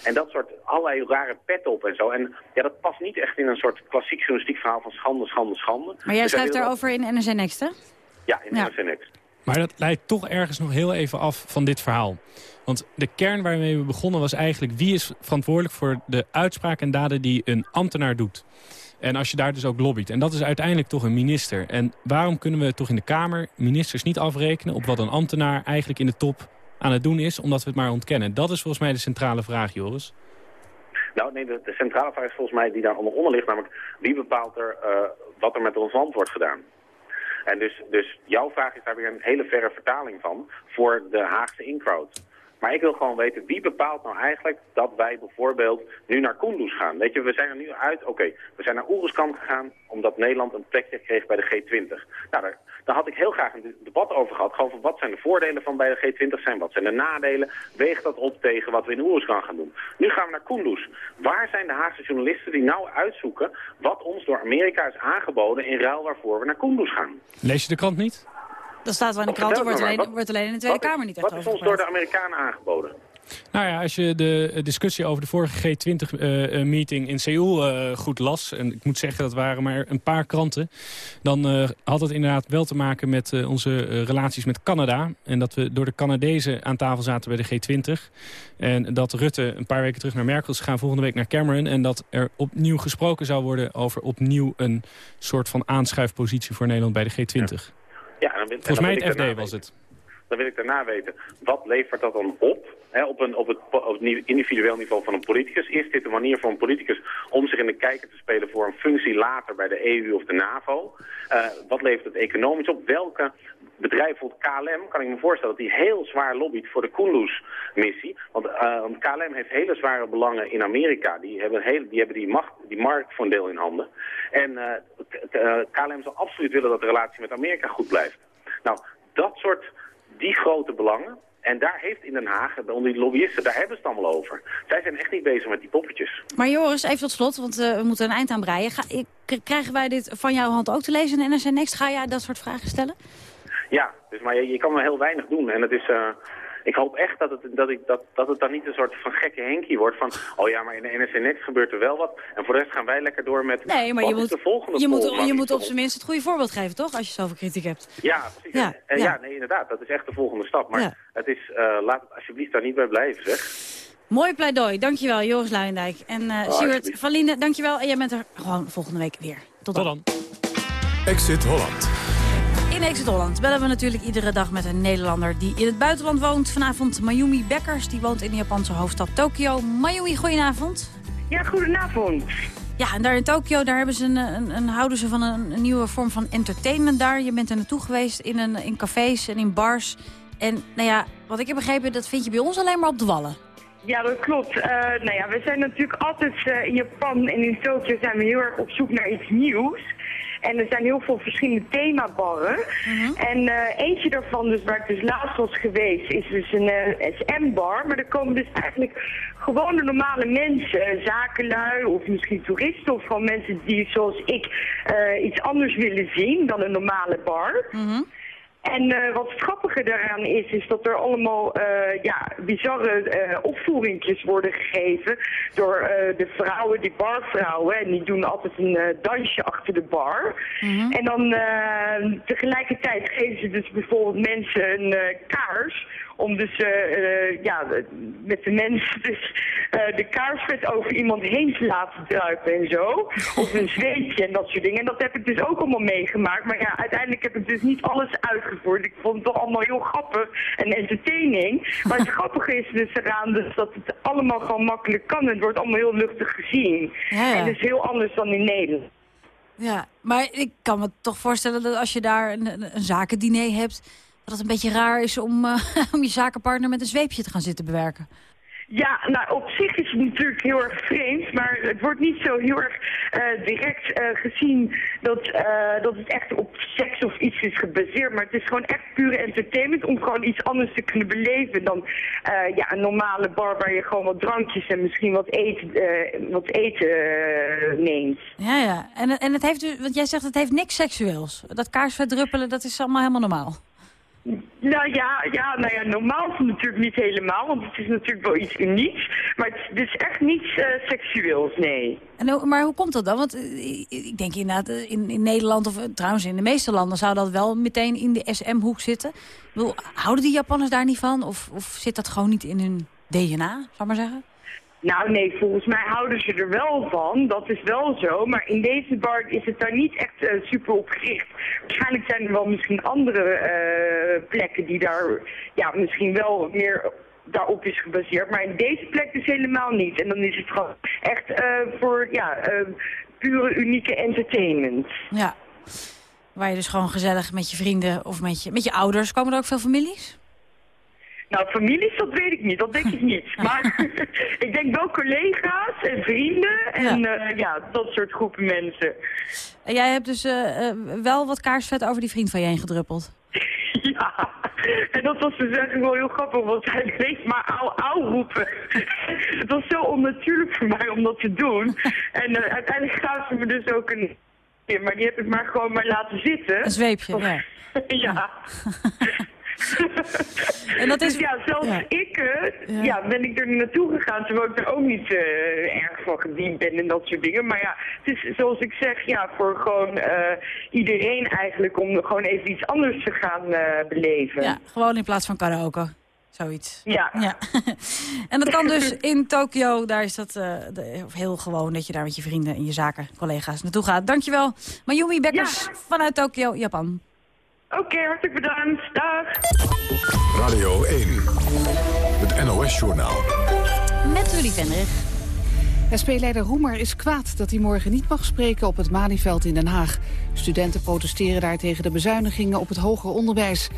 [SPEAKER 20] En dat soort allerlei rare pet op en zo. En ja, dat past niet echt in een soort klassiek journalistiek verhaal van schande, schande, schande.
[SPEAKER 4] Maar jij
[SPEAKER 20] zijn
[SPEAKER 4] schrijft daarover in NRC Next, hè?
[SPEAKER 20] Ja, in
[SPEAKER 4] Ja.
[SPEAKER 20] NRC Next.
[SPEAKER 19] Maar dat leidt toch ergens nog heel even af van dit verhaal. Want de kern waarmee we begonnen was eigenlijk... wie is verantwoordelijk voor de uitspraken en daden die een ambtenaar doet. En als je daar dus ook lobbyt. En dat is uiteindelijk toch een minister. En waarom kunnen we toch in de Kamer ministers niet afrekenen... op wat een ambtenaar eigenlijk in de top aan het doen is... omdat we het maar ontkennen. Dat is volgens mij de centrale vraag, Joris.
[SPEAKER 20] Nou, nee, de, de centrale vraag is volgens mij die daar onder ligt, namelijk wie bepaalt er eh, wat er met ons land wordt gedaan? En dus, dus jouw vraag is daar weer een hele verre vertaling van voor de Haagse in-crowd. Maar ik wil gewoon weten, wie bepaalt nou eigenlijk dat wij bijvoorbeeld nu naar Kunduz gaan? Weet je, we zijn er nu uit, oké, we zijn naar Oeruzkan gegaan omdat Nederland een plekje kreeg bij de G20. Nou, daar, daar had ik heel graag een debat over gehad. Gewoon van wat zijn de voordelen van bij de G20 zijn, wat zijn de nadelen? Weeg dat op tegen wat we in Oeruzkan gaan doen. Nu gaan we naar Kunduz. Waar zijn de Haagse journalisten die nou uitzoeken wat ons door Amerika is aangeboden in ruil waarvoor we naar Kunduz gaan?
[SPEAKER 19] Lees je de krant niet?
[SPEAKER 4] Dat staat wel in de krant, er wordt alleen, wordt alleen in de Tweede
[SPEAKER 20] is-
[SPEAKER 4] Kamer niet echt
[SPEAKER 20] Wat is ons door de. Amerikanen aangeboden?
[SPEAKER 19] Nou ja, als je de discussie over de vorige G20-meeting in Seoul eh, goed las... en ik moet zeggen, dat waren maar een paar kranten... dan eh, had het inderdaad wel te maken met eh, onze eh, relaties met Canada. En dat we door de Canadezen aan tafel zaten bij de G20. En dat Rutte een paar weken terug naar Merkel is gegaan, volgende week naar Cameron. En dat er opnieuw gesproken zou worden over opnieuw een soort van aanschuifpositie voor Nederland bij de G20.
[SPEAKER 20] Ja, dan wil- en
[SPEAKER 19] Volgens
[SPEAKER 20] dan
[SPEAKER 19] mij het
[SPEAKER 20] daarna
[SPEAKER 19] FD was het.
[SPEAKER 20] Dan wil ik daarna weten, wat levert dat dan op? Hè, op, een, op, het, op individueel niveau van een politicus. Is dit een manier voor een politicus om zich in de kijker te spelen voor een functie later bij de EU of de NAVO? Eh, wat levert het economisch op? Welke bedrijven, bijvoorbeeld KLM, kan ik me voorstellen dat die heel zwaar lobbyt voor de Kunduz-missie. Want eh, KLM heeft hele zware belangen in Amerika. Die hebben, heel, die, hebben die, macht, die markt voor een deel in handen. En eh, KLM zal absoluut willen dat de relatie met Amerika goed blijft. Nou, dat soort, die grote belangen. En daar heeft in Den Haag, onder die lobbyisten, daar hebben ze het allemaal over. Zij zijn echt niet bezig met die poppetjes.
[SPEAKER 4] Maar Joris, even tot slot, want eh, we moeten een eind aan breien. Ga, krijgen wij dit van jouw hand ook te lezen in NRC Next? Ga jij dat soort vragen stellen?
[SPEAKER 20] Ja, dus, maar je, je kan maar heel weinig doen. En het is, eh, ik hoop echt dat het, dat, ik, dat, dat het dan niet een soort van gekke Henkie wordt van... oh ja, maar in de NRC Next gebeurt er wel wat. En voor de rest gaan wij lekker door met...
[SPEAKER 4] Nee, maar
[SPEAKER 20] wat
[SPEAKER 4] je
[SPEAKER 20] is
[SPEAKER 4] moet,
[SPEAKER 20] de volgende
[SPEAKER 4] je, moet, je moet op zijn minst het goede voorbeeld geven, toch? Als je zoveel kritiek hebt.
[SPEAKER 20] Ja, precies.
[SPEAKER 4] Ja,
[SPEAKER 20] En
[SPEAKER 4] ja.
[SPEAKER 20] ja, nee, inderdaad. Dat is echt de volgende stap. Maar
[SPEAKER 4] Ja.
[SPEAKER 20] het is, eh, laat het alsjeblieft daar niet bij blijven, zeg.
[SPEAKER 4] Mooi pleidooi, dankjewel Joris Luijendijk. En eh Stuart
[SPEAKER 20] alsjeblieft.
[SPEAKER 4] van Liende, dankjewel. En jij bent er gewoon volgende week weer. Tot dan.
[SPEAKER 2] Exit Holland.
[SPEAKER 4] In Exit Holland bellen we natuurlijk iedere dag met een Nederlander die in het buitenland woont. Vanavond Mayumi Bekkers, die woont in de Japanse hoofdstad Tokio. Mayumi, goedenavond.
[SPEAKER 21] Ja, goedenavond.
[SPEAKER 4] Ja, en daar in Tokio daar hebben ze een, een, een- houden ze van een, een nieuwe vorm van entertainment daar. Je bent er naartoe geweest in, een, in cafés en in bars. En nou ja, wat ik heb begrepen, dat vind je bij ons alleen maar op de wallen.
[SPEAKER 21] Ja, dat klopt. Eh, nou ja, we zijn natuurlijk altijd eh, in Japan en in Tokio zijn we heel erg op zoek naar iets nieuws. En er zijn heel veel verschillende themabarren. En eh, eentje daarvan, dus waar ik dus laatst was geweest, is dus een eh, SM-bar. Maar daar komen dus eigenlijk gewone normale mensen, eh, zakenlui of misschien toeristen of gewoon mensen die zoals ik iets anders willen zien dan een normale bar. En eh, wat het grappige daaraan is, is dat er allemaal eh, ja, bizarre eh opvoeringjes worden gegeven door de vrouwen, die barvrouwen. En die doen altijd een dansje achter de bar. En dan tegelijkertijd geven ze dus bijvoorbeeld mensen een kaars om dus eh, eh, ja, met de mensen [LAUGHS] dus eh, de kaarsvet over iemand heen te laten druipen en zo. Of een zweetje en dat soort dingen. En dat heb ik dus ook allemaal meegemaakt. Maar ja, uiteindelijk heb ik dus niet alles uitgevoerd. Ik vond het toch allemaal heel grappig en entertaining. Maar het grappige is dus eraan dus dat het allemaal gewoon makkelijk kan. Het wordt allemaal heel luchtig gezien.
[SPEAKER 4] Ja, ja.
[SPEAKER 21] En is heel anders dan in Nederland.
[SPEAKER 4] Ja, maar ik kan me toch voorstellen dat als je daar een, een, een zakendiner hebt... dat het een beetje raar is om, eh, [LAUGHS] om je zakenpartner met een zweepje te gaan zitten bewerken.
[SPEAKER 21] Ja, nou op zich is het natuurlijk heel erg vreemd, maar het wordt niet zo heel erg eh, direct eh, gezien dat, dat het echt op seks of iets is gebaseerd. Maar het is gewoon echt pure entertainment om gewoon iets anders te kunnen beleven dan ja, een normale bar waar je gewoon wat drankjes en misschien wat eten, wat eten neemt.
[SPEAKER 4] Ja, ja. En, en het heeft want jij zegt het heeft niks seksueels. Dat kaarsvet druppelen, dat is allemaal helemaal normaal.
[SPEAKER 21] Nou ja, ja, nou ja, normaal natuurlijk niet helemaal, want het is natuurlijk wel iets unieks. Maar het, is echt niets eh, seksueels, nee.
[SPEAKER 4] En, maar hoe komt dat dan? Want eh, ik- denk inderdaad, eh, in, in Nederland of trouwens in de meeste landen... zou dat wel meteen in de SM-hoek zitten. Houden die Japanners daar niet van? Of, of zit dat gewoon niet in hun DNA, ik maar zeggen?
[SPEAKER 21] Nou nee, volgens mij houden ze er wel van, dat is wel zo. Maar in deze bar is het daar niet echt eh, super op gericht. Waarschijnlijk zijn er wel misschien andere eh, plekken die daar ja, misschien wel meer daarop is gebaseerd. Maar in deze plek dus helemaal niet. En dan is het gewoon echt eh, voor ja, pure unieke entertainment.
[SPEAKER 4] Ja. Waar je dus gewoon gezellig met je vrienden of met je, met je ouders... komen er ook veel families?
[SPEAKER 21] Nou, families, dat weet ik niet. Dat denk ik niet. [LAUGHS] Maar [LAUGHS] ik denk wel collega's en vrienden en ja, ja dat soort groepen mensen.
[SPEAKER 4] En jij hebt dus eh, eh, wel wat kaarsvet over die vriend van je heen gedruppeld? [LAUGHS]
[SPEAKER 21] Ja, en dat was dus eigenlijk wel heel grappig, want hij bleef maar auw, auw roepen. Het was zo onnatuurlijk voor mij om dat te doen. En eh, uiteindelijk gaven ze me dus ook een... Maar die heb ik maar gewoon maar laten zitten.
[SPEAKER 4] Een zweepje, ja.
[SPEAKER 21] ja. [LAUGHS]
[SPEAKER 4] En dat is...
[SPEAKER 21] Dus ja, zelfs
[SPEAKER 4] Ja.
[SPEAKER 21] ik, eh,
[SPEAKER 4] Ja.
[SPEAKER 21] ja. ben ik er naartoe gegaan, terwijl ik er ook niet eh, erg van gediend ben en dat soort dingen. Maar ja, het is zoals ik zeg, ja, voor gewoon eh, iedereen eigenlijk om gewoon even iets anders te gaan beleven.
[SPEAKER 4] Ja, gewoon in plaats van karaoke. Zoiets.
[SPEAKER 21] Ja.
[SPEAKER 4] ja. [LAUGHS] en dat kan dus [LAUGHS] in Tokio. Daar is dat de- heel gewoon dat je daar met je vrienden en je zaken, collega's naartoe gaat. Dankjewel, Mayumi Bekkers vanuit Tokio, Japan.
[SPEAKER 21] Oké, hartelijk bedankt. Dag.
[SPEAKER 2] Radio 1. Het NOS-journaal.
[SPEAKER 4] Met Rudy Vendrig.
[SPEAKER 3] SP-leider Roemer is kwaad dat hij morgen niet mag spreken op het Malieveld in Den Haag. Studenten protesteren daar tegen de bezuinigingen op het hoger onderwijs.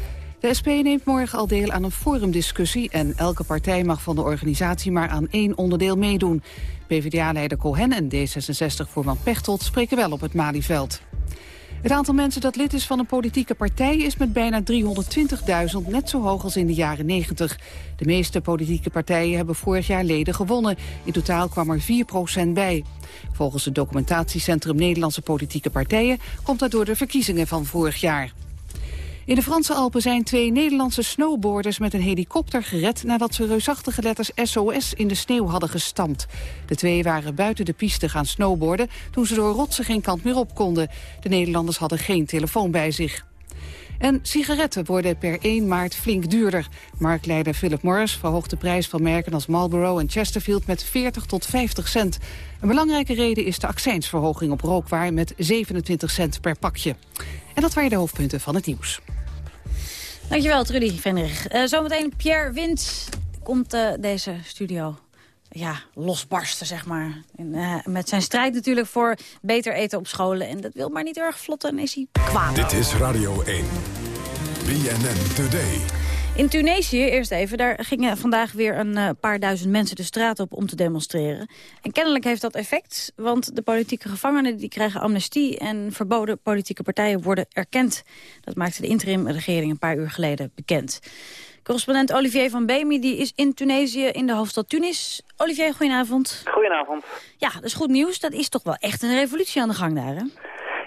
[SPEAKER 3] De SP neemt morgen al deel aan een forumdiscussie... en elke partij mag van de organisatie maar aan één onderdeel meedoen. PvdA-leider Cohen en D66-voorman Pechtold spreken wel op het Malieveld. Het aantal mensen dat lid is van een politieke partij is met bijna 320.000 net zo hoog als in de jaren 90. De meeste politieke partijen hebben vorig jaar leden gewonnen. In totaal kwam er 4% bij. Volgens het documentatiecentrum Nederlandse Politieke Partijen komt dat door de verkiezingen van vorig jaar. In de Franse Alpen zijn twee Nederlandse snowboarders met een helikopter gered nadat ze reusachtige letters SOS in de sneeuw hadden gestampt. De twee waren buiten de piste gaan snowboarden toen ze door rotsen geen kant meer op konden. De Nederlanders hadden geen telefoon bij zich. En sigaretten worden per 1 maart flink duurder. Marktleider Philip Morris verhoogt de prijs van merken als Marlboro en Chesterfield met 40 tot 50 cent. Een belangrijke reden is de accijnsverhoging op rookwaar met 27 cent per pakje. En dat waren de hoofdpunten van het nieuws.
[SPEAKER 4] Dankjewel, Trudy Vendrig. Eh, zometeen Pierre Wind komt eh, deze studio ja, losbarsten, zeg maar. En, eh, met zijn strijd natuurlijk voor beter eten op scholen. En dat wil maar niet erg vlot en is hij kwaad.
[SPEAKER 2] Dit is Radio 1. BNN Today.
[SPEAKER 4] In Tunesië, eerst even, daar gingen vandaag weer een eh, paar duizend mensen de straat op om te demonstreren. En kennelijk heeft dat effect, want de politieke gevangenen die krijgen amnestie en verboden politieke partijen worden erkend. Dat maakte de interimregering een paar uur geleden bekend. Correspondent Olivier van Bemi die is in Tunesië in de hoofdstad Tunis. Olivier, goedenavond.
[SPEAKER 22] Goedenavond.
[SPEAKER 4] Ja, dat is goed nieuws. Dat is toch wel echt een revolutie aan de gang daar, hè?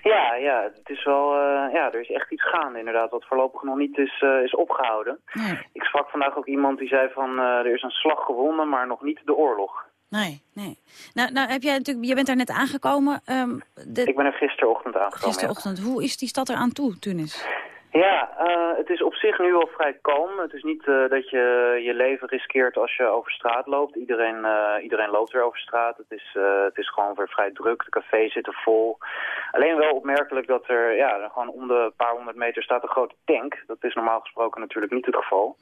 [SPEAKER 22] Ja, ja, het is wel, eh, ja, er is echt iets gaande inderdaad, wat voorlopig nog niet is, eh, is opgehouden. Ik sprak vandaag ook iemand die zei van, eh, er is een slag gewonnen, maar nog niet de oorlog.
[SPEAKER 4] Nee, nee. Nou, nou heb jij natuurlijk, je bent daar net aangekomen. ehm, de,
[SPEAKER 22] Ik ben er gisterochtend aangekomen. ja.
[SPEAKER 4] gisterochtend. Hoe is die stad eraan toe, Tunis?
[SPEAKER 22] Ja, eh, het is op zich nu al vrij kalm. Het is niet eh, dat je je leven riskeert als je over straat loopt. Iedereen, eh, iedereen loopt weer over straat. Het is, het is gewoon weer vrij druk. De cafés zitten vol. Alleen wel opmerkelijk dat er ja, gewoon om de paar honderd meter staat een grote tank. Dat is normaal gesproken natuurlijk niet het geval.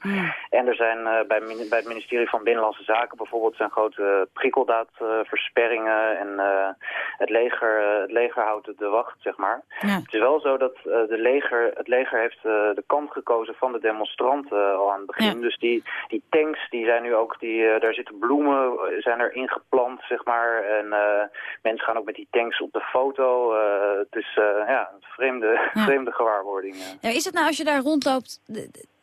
[SPEAKER 22] En er zijn bij, bij het ministerie van Binnenlandse Zaken bijvoorbeeld zijn grote prikkeldaadversperringen. en het, leger, het leger houdt de wacht, zeg maar. Het is wel zo dat de leger, het leger heeft eh, de kant gekozen van de demonstranten eh, al aan het begin. Dus die, die tanks, die zijn nu ook, die, eh, daar zitten bloemen, zijn er ingeplant, zeg maar. En mensen gaan ook met die tanks op de foto. Het is ja, een vreemde, [LAUGHS] vreemde gewaarwording.
[SPEAKER 4] Ja, is het nou als je daar rondloopt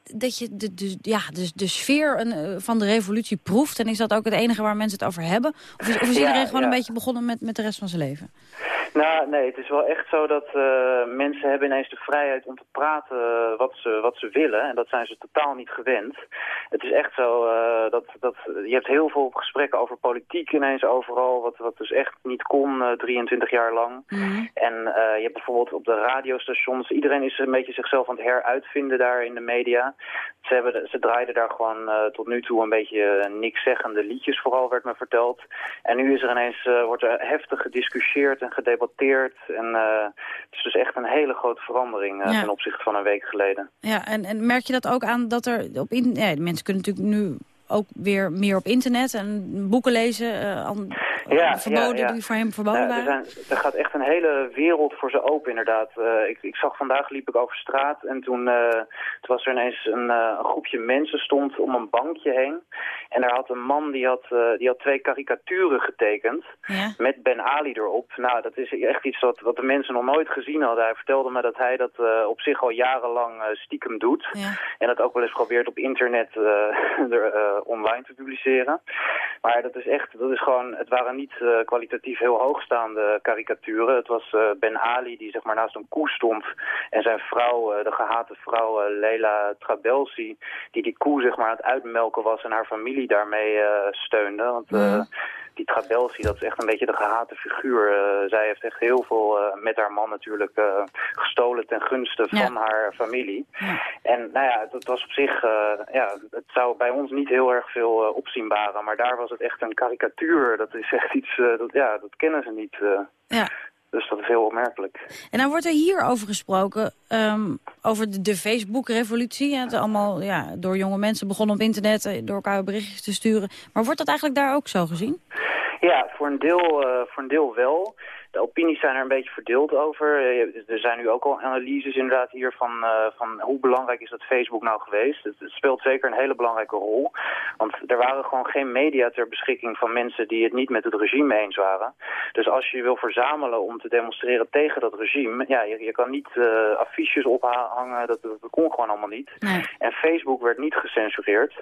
[SPEAKER 4] dat je de, de, ja, de, de sfeer van de revolutie proeft? En is dat ook het enige waar mensen het over hebben? Of is, of is [LAUGHS]
[SPEAKER 22] Ja,
[SPEAKER 4] iedereen gewoon
[SPEAKER 22] ja.
[SPEAKER 4] een beetje begonnen met, met de rest van zijn leven?
[SPEAKER 22] Nou, nee, het is wel echt zo dat eh, mensen hebben ineens de vrijheid om te praten eh, wat, ze, wat ze willen. En dat zijn ze totaal niet gewend. Het is echt zo eh, dat, dat je hebt heel veel gesprekken over politiek ineens overal. Wat, wat dus echt niet kon eh, 23 jaar lang. En eh, je hebt bijvoorbeeld op de radiostations, iedereen is een beetje zichzelf aan het heruitvinden daar in de media. Ze, hebben, ze draaiden daar gewoon tot nu toe een beetje niks zeggende liedjes vooral, werd me verteld. En nu is er ineens, wordt er heftig gediscussieerd en gedebatteerd. En eh, het is dus echt een hele grote verandering eh,
[SPEAKER 4] Ja.
[SPEAKER 22] ten opzichte van een week geleden.
[SPEAKER 4] Ja, en, en merk je dat ook aan dat er op in, ja, mensen kunnen natuurlijk nu ook weer meer op internet en boeken lezen, eh, an-
[SPEAKER 22] Ja,
[SPEAKER 4] verboden
[SPEAKER 22] ja, ja.
[SPEAKER 4] die voor hem verboden
[SPEAKER 22] Ja, er, zijn, er gaat echt een hele wereld voor ze open, inderdaad. Eh, ik, ik zag vandaag, liep ik over straat en toen, eh, toen was er ineens een, eh, een groepje mensen stond om een bankje heen. En daar had een man, die had, eh, die had twee karikaturen getekend met Ben Ali erop. Nou, dat is echt iets wat, wat de mensen nog nooit gezien hadden. Hij vertelde me dat hij dat eh, op zich al jarenlang eh, stiekem doet. En dat ook wel eens probeert op internet eh, [LAUGHS] er, eh, online te publiceren. Maar dat is echt, dat is gewoon, het waren niet eh, kwalitatief heel hoogstaande karikaturen. Het was eh, Ben Ali die zeg maar naast een koe stond en zijn vrouw, eh, de gehate vrouw eh, Leila Trabelsi, die die koe zeg maar aan het uitmelken was en haar familie daarmee eh, steunde. Want eh, die Trabelsi, dat is echt een beetje de gehate figuur. Eh, zij heeft echt heel veel eh, met haar man natuurlijk eh, gestolen ten gunste van haar familie. En nou ja, dat was op zich, ja, het zou bij ons niet heel erg veel eh, opzien baren. Maar daar was het echt een karikatuur. Dat is echt iets, dat, ja, dat kennen ze niet.
[SPEAKER 4] Ja.
[SPEAKER 22] Dus dat is heel opmerkelijk.
[SPEAKER 4] En dan wordt er hier over gesproken, ehm, over de, de Facebook-revolutie. Het allemaal ja, door jonge mensen begonnen op internet, eh, door elkaar berichtjes te sturen. Maar wordt dat eigenlijk daar ook zo gezien?
[SPEAKER 22] Ja, voor een deel, eh, voor een deel wel. De opinies zijn er een beetje verdeeld over. Eh, Er zijn nu ook al analyses inderdaad hier van, eh, van hoe belangrijk is dat Facebook nou geweest. Het, het speelt zeker een hele belangrijke rol. Want er waren gewoon geen media ter beschikking van mensen die het niet met het regime eens waren. Dus als je je wil verzamelen om te demonstreren tegen dat regime, ja, je, je kan niet eh, affiches ophangen, dat, dat kon gewoon allemaal niet. En Facebook werd niet gecensureerd.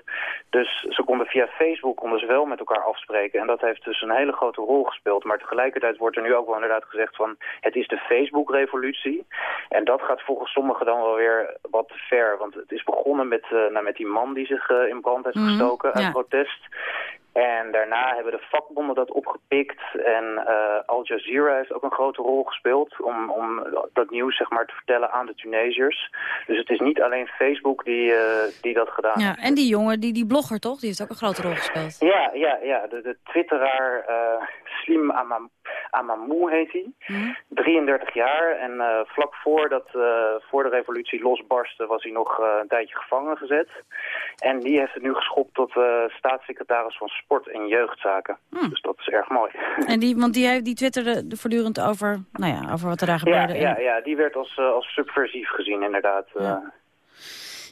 [SPEAKER 22] Dus ze konden via Facebook konden ze wel met elkaar afspreken. En dat heeft dus een hele grote rol gespeeld. Maar tegelijkertijd wordt er nu ook wel inderdaad gezegd van... het is de Facebook-revolutie. En dat gaat volgens sommigen dan wel weer wat te ver. Want het is begonnen met, eh, nou, met die man die zich eh, in brand heeft
[SPEAKER 23] Mhm,
[SPEAKER 22] gestoken uit
[SPEAKER 23] ja.
[SPEAKER 22] protest. En daarna hebben de vakbonden dat opgepikt. En eh, Al Jazeera heeft ook een grote rol gespeeld om, om dat nieuws zeg maar, te vertellen aan de Tunesiërs. Dus het is niet alleen Facebook die, eh, die dat gedaan heeft.
[SPEAKER 4] Ja, en die jongen, die, die blogger toch, die heeft ook een grote rol gespeeld.
[SPEAKER 22] Ja, ja, ja. De, de twitteraar eh, Slim Amam, Amamou heet hij. 33 jaar. En vlak voordat, eh, voor de revolutie losbarstte was hij nog een tijdje gevangen gezet. En die heeft het nu geschopt tot staatssecretaris van Sport en Jeugdzaken. Dus dat is erg mooi. [LAUGHS]
[SPEAKER 4] En die, want die, die twitterde voortdurend over, nou ja, over wat er daar gebeurde.
[SPEAKER 22] ja, ja, die werd als, eh, als subversief gezien inderdaad. eh.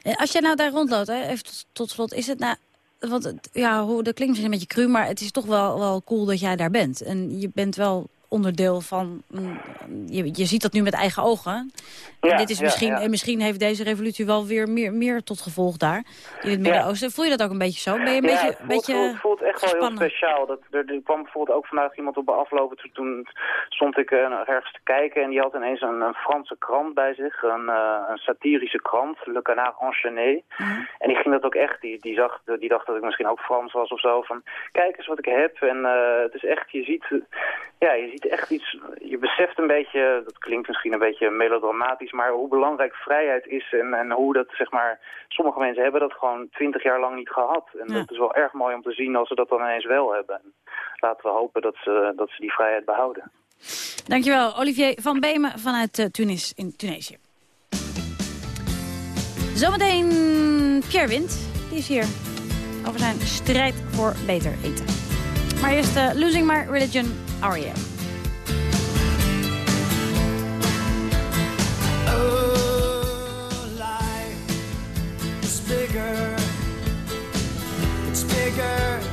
[SPEAKER 4] En als jij nou daar rondloopt, hè, even tot, tot slot, is het nou... Want ja, hoe, dat klinkt misschien een beetje cru, maar het is toch wel, wel cool dat jij daar bent. En je bent wel onderdeel van... mm, Je, je ziet dat nu met eigen ogen. En
[SPEAKER 22] Ja,
[SPEAKER 4] dit is misschien,
[SPEAKER 22] ja.
[SPEAKER 4] en misschien heeft deze revolutie wel weer meer, meer tot gevolg daar. In het Midden-Oosten. Voel je dat ook een beetje zo? Ben je een
[SPEAKER 22] ja,
[SPEAKER 4] beetje,
[SPEAKER 22] het voelt,
[SPEAKER 4] beetje
[SPEAKER 22] voelt, voelt echt wel heel speciaal. Dat, er, er kwam bijvoorbeeld ook vandaag iemand op me aflopen. Toen, toen stond ik eh, ergens te kijken en die had ineens een, een Franse krant bij zich. Een, eh, een satirische krant, Le Canard Enchaîné. En die ging dat ook echt, die, die, zag, die dacht dat ik misschien ook Frans was of zo. Van, kijk eens wat ik heb. En eh, het is echt, je ziet, ja, je ziet echt iets, je beseft een beetje, dat klinkt misschien een beetje melodramatisch, maar hoe belangrijk vrijheid is en, en hoe dat, zeg maar, sommige mensen hebben dat gewoon twintig jaar lang niet gehad. En dat is wel erg mooi om te zien als ze dat dan ineens wel hebben. En laten we hopen dat ze, dat ze die vrijheid behouden.
[SPEAKER 4] Dankjewel, Olivier van Beemen vanuit eh, Tunis in Tunesië. Zometeen Pierre Wind, die is hier. Over zijn strijd voor beter eten. Maar eerst eh, Losing My Religion, R.E.M.
[SPEAKER 16] bigger. It's bigger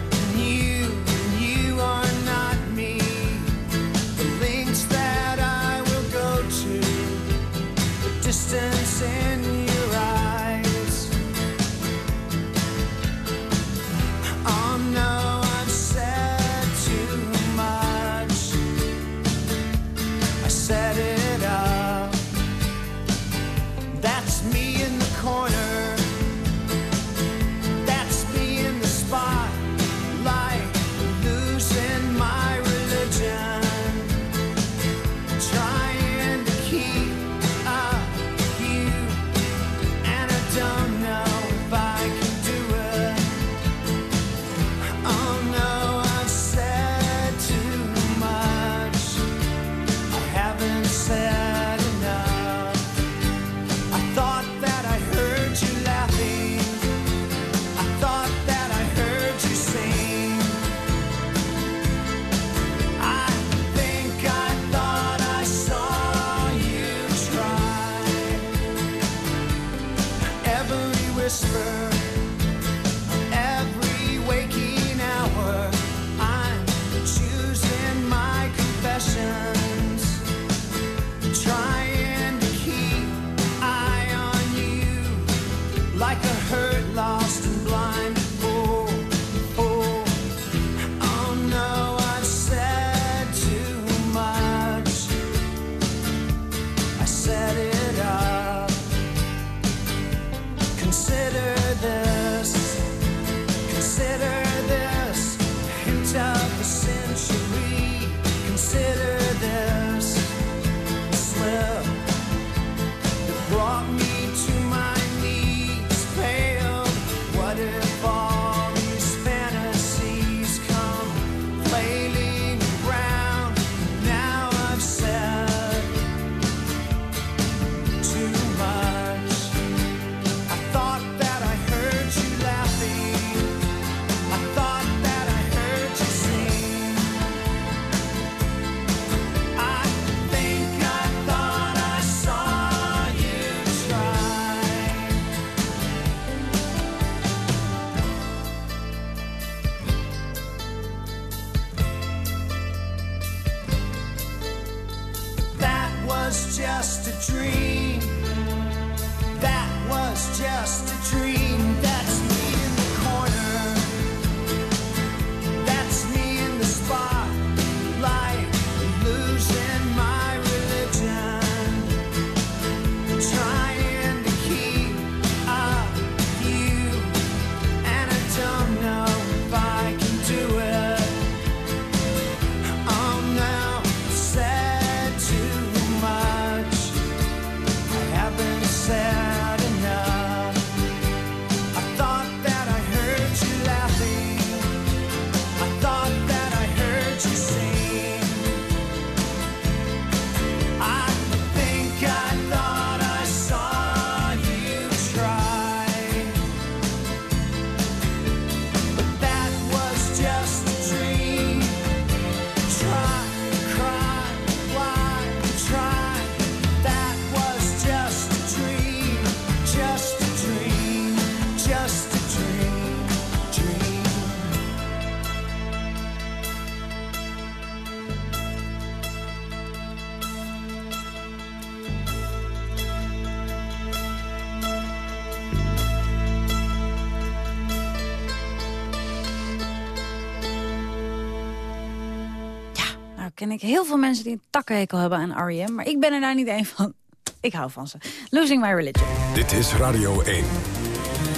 [SPEAKER 4] ik heel veel mensen die een takkenhekel hebben aan R.E.M. Maar ik ben er daar niet één van. Ik hou van ze. Losing My Religion.
[SPEAKER 2] Dit is Radio 1.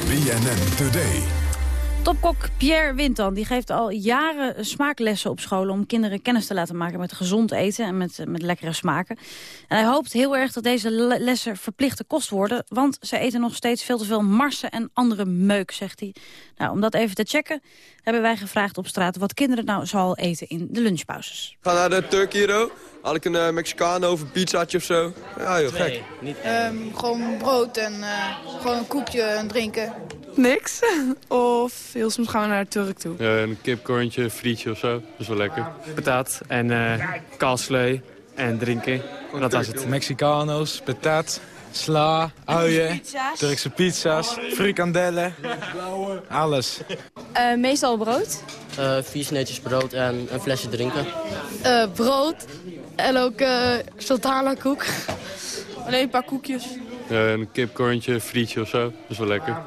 [SPEAKER 2] BNN Today.
[SPEAKER 4] Topkok Pierre Wintan die geeft al jaren smaaklessen op scholen... om kinderen kennis te laten maken met gezond eten en met, met lekkere smaken. En hij hoopt heel erg dat deze le- lessen verplichte kost worden... want ze eten nog steeds veel te veel marsen en andere meuk, zegt hij. Nou, om dat even te checken hebben wij gevraagd op straat... wat kinderen nou zoal eten in de lunchpauzes.
[SPEAKER 23] Ga naar de Turkey Hero. Haal ik een eh, Mexicano of een pizzaatje of zo. Ja, heel gek.
[SPEAKER 24] Ehm, gewoon brood en eh, gewoon een koekje en drinken. Niks. [LAUGHS] Of heel soms gaan we naar Turk toe.
[SPEAKER 25] een kipkorntje, een frietje of zo. Dat is wel lekker. Patat en uh, en drinken. En dat was het.
[SPEAKER 26] Mexicano's, patat, sla, uien, Turkse pizza's, frikandellen, alles.
[SPEAKER 24] Eh, meestal brood.
[SPEAKER 27] vier sneetjes brood en een flesje drinken.
[SPEAKER 24] Eh, brood en ook uh, sultana-koek. Alleen een paar koekjes.
[SPEAKER 25] een kipkorntje, een frietje of zo. Dat is wel lekker.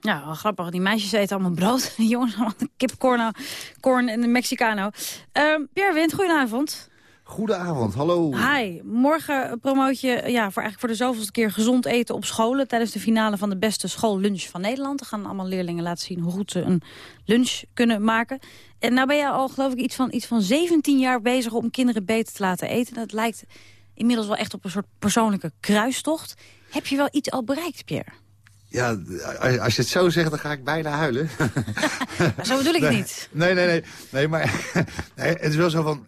[SPEAKER 4] Ja, wel grappig. Die meisjes eten allemaal brood. [LAUGHS] Die jongens allemaal kipcorn corn en de Mexicano. Uh, Pierre Wind, goedenavond.
[SPEAKER 28] Goedenavond, hallo.
[SPEAKER 4] Hi, morgen promoot je ja, voor, eigenlijk voor de zoveelste keer gezond eten op scholen... tijdens de finale van de beste schoollunch van Nederland. Er gaan allemaal leerlingen laten zien hoe goed ze een lunch kunnen maken. En nou ben je al, geloof ik, iets van, iets van 17 jaar bezig om kinderen beter te laten eten. Dat lijkt inmiddels wel echt op een soort persoonlijke kruistocht. Heb je wel iets al bereikt, Pierre?
[SPEAKER 28] Ja, als je het zo zegt, dan ga ik bijna huilen. [LAUGHS]
[SPEAKER 4] zo bedoel ik
[SPEAKER 28] nee,
[SPEAKER 4] niet.
[SPEAKER 28] Nee, nee, nee. nee maar [LAUGHS] nee, het is wel zo van...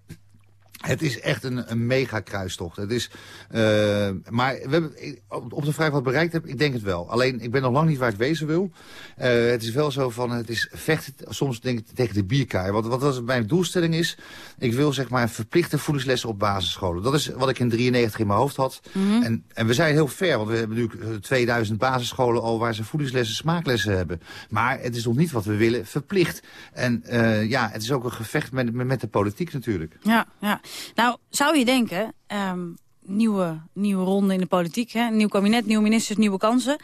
[SPEAKER 28] Het is echt een, een mega kruistocht. Het is, uh, maar we hebben, op de vraag wat bereikt heb, ik denk het wel. Alleen, ik ben nog lang niet waar ik wezen wil. Uh, het is wel zo van, het is vechten, soms denk ik tegen de bierkaai. Wat, wat mijn doelstelling is, ik wil zeg maar verplichte voedingslessen op basisscholen. Dat is wat ik in 93 in mijn hoofd had. Mm -hmm. en, en we zijn heel ver, want we hebben nu 2000 basisscholen al waar ze voedingslessen, smaaklessen hebben. Maar het is nog niet wat we willen, verplicht. En uh, ja, het is ook een gevecht met, met de politiek natuurlijk.
[SPEAKER 4] Ja, ja. Nou, zou je denken, um, nieuwe, nieuwe ronde in de politiek, hè? nieuw kabinet, nieuwe ministers, nieuwe kansen.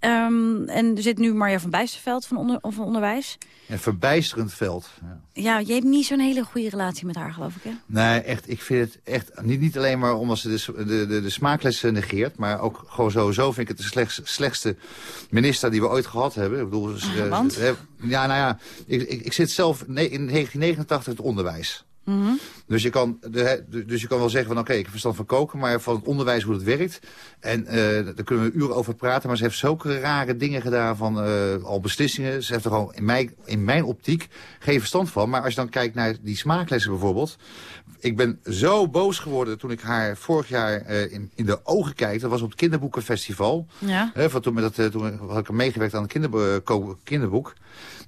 [SPEAKER 4] Um, en er zit nu Marja van Bijsterveld van, onder, van Onderwijs.
[SPEAKER 28] Een verbijsterend veld. Ja,
[SPEAKER 4] ja je hebt niet zo'n hele goede relatie met haar, geloof ik, hè?
[SPEAKER 28] Nee, echt. Ik vind het echt niet, niet alleen maar omdat ze de, de, de, de smaaklessen negeert... maar ook gewoon sowieso vind ik het de slechtste, slechtste minister die we ooit gehad hebben. Ik bedoel?
[SPEAKER 4] Uh,
[SPEAKER 28] ja, nou ja, ik, ik, ik zit zelf in 1989 het onderwijs.
[SPEAKER 4] Mm -hmm.
[SPEAKER 28] dus, je kan, dus je kan wel zeggen van oké, okay, ik heb verstand van koken, maar van het onderwijs hoe het werkt. En uh, daar kunnen we uren over praten, maar ze heeft zulke rare dingen gedaan van uh, al beslissingen. Ze heeft er gewoon in mijn, in mijn optiek geen verstand van. Maar als je dan kijkt naar die smaaklessen bijvoorbeeld. Ik ben zo boos geworden toen ik haar vorig jaar uh, in, in de ogen kijk. Dat was op het kinderboekenfestival.
[SPEAKER 4] Ja.
[SPEAKER 28] Van toen, met dat, toen had ik meegewerkt aan het kinder, kinderboek.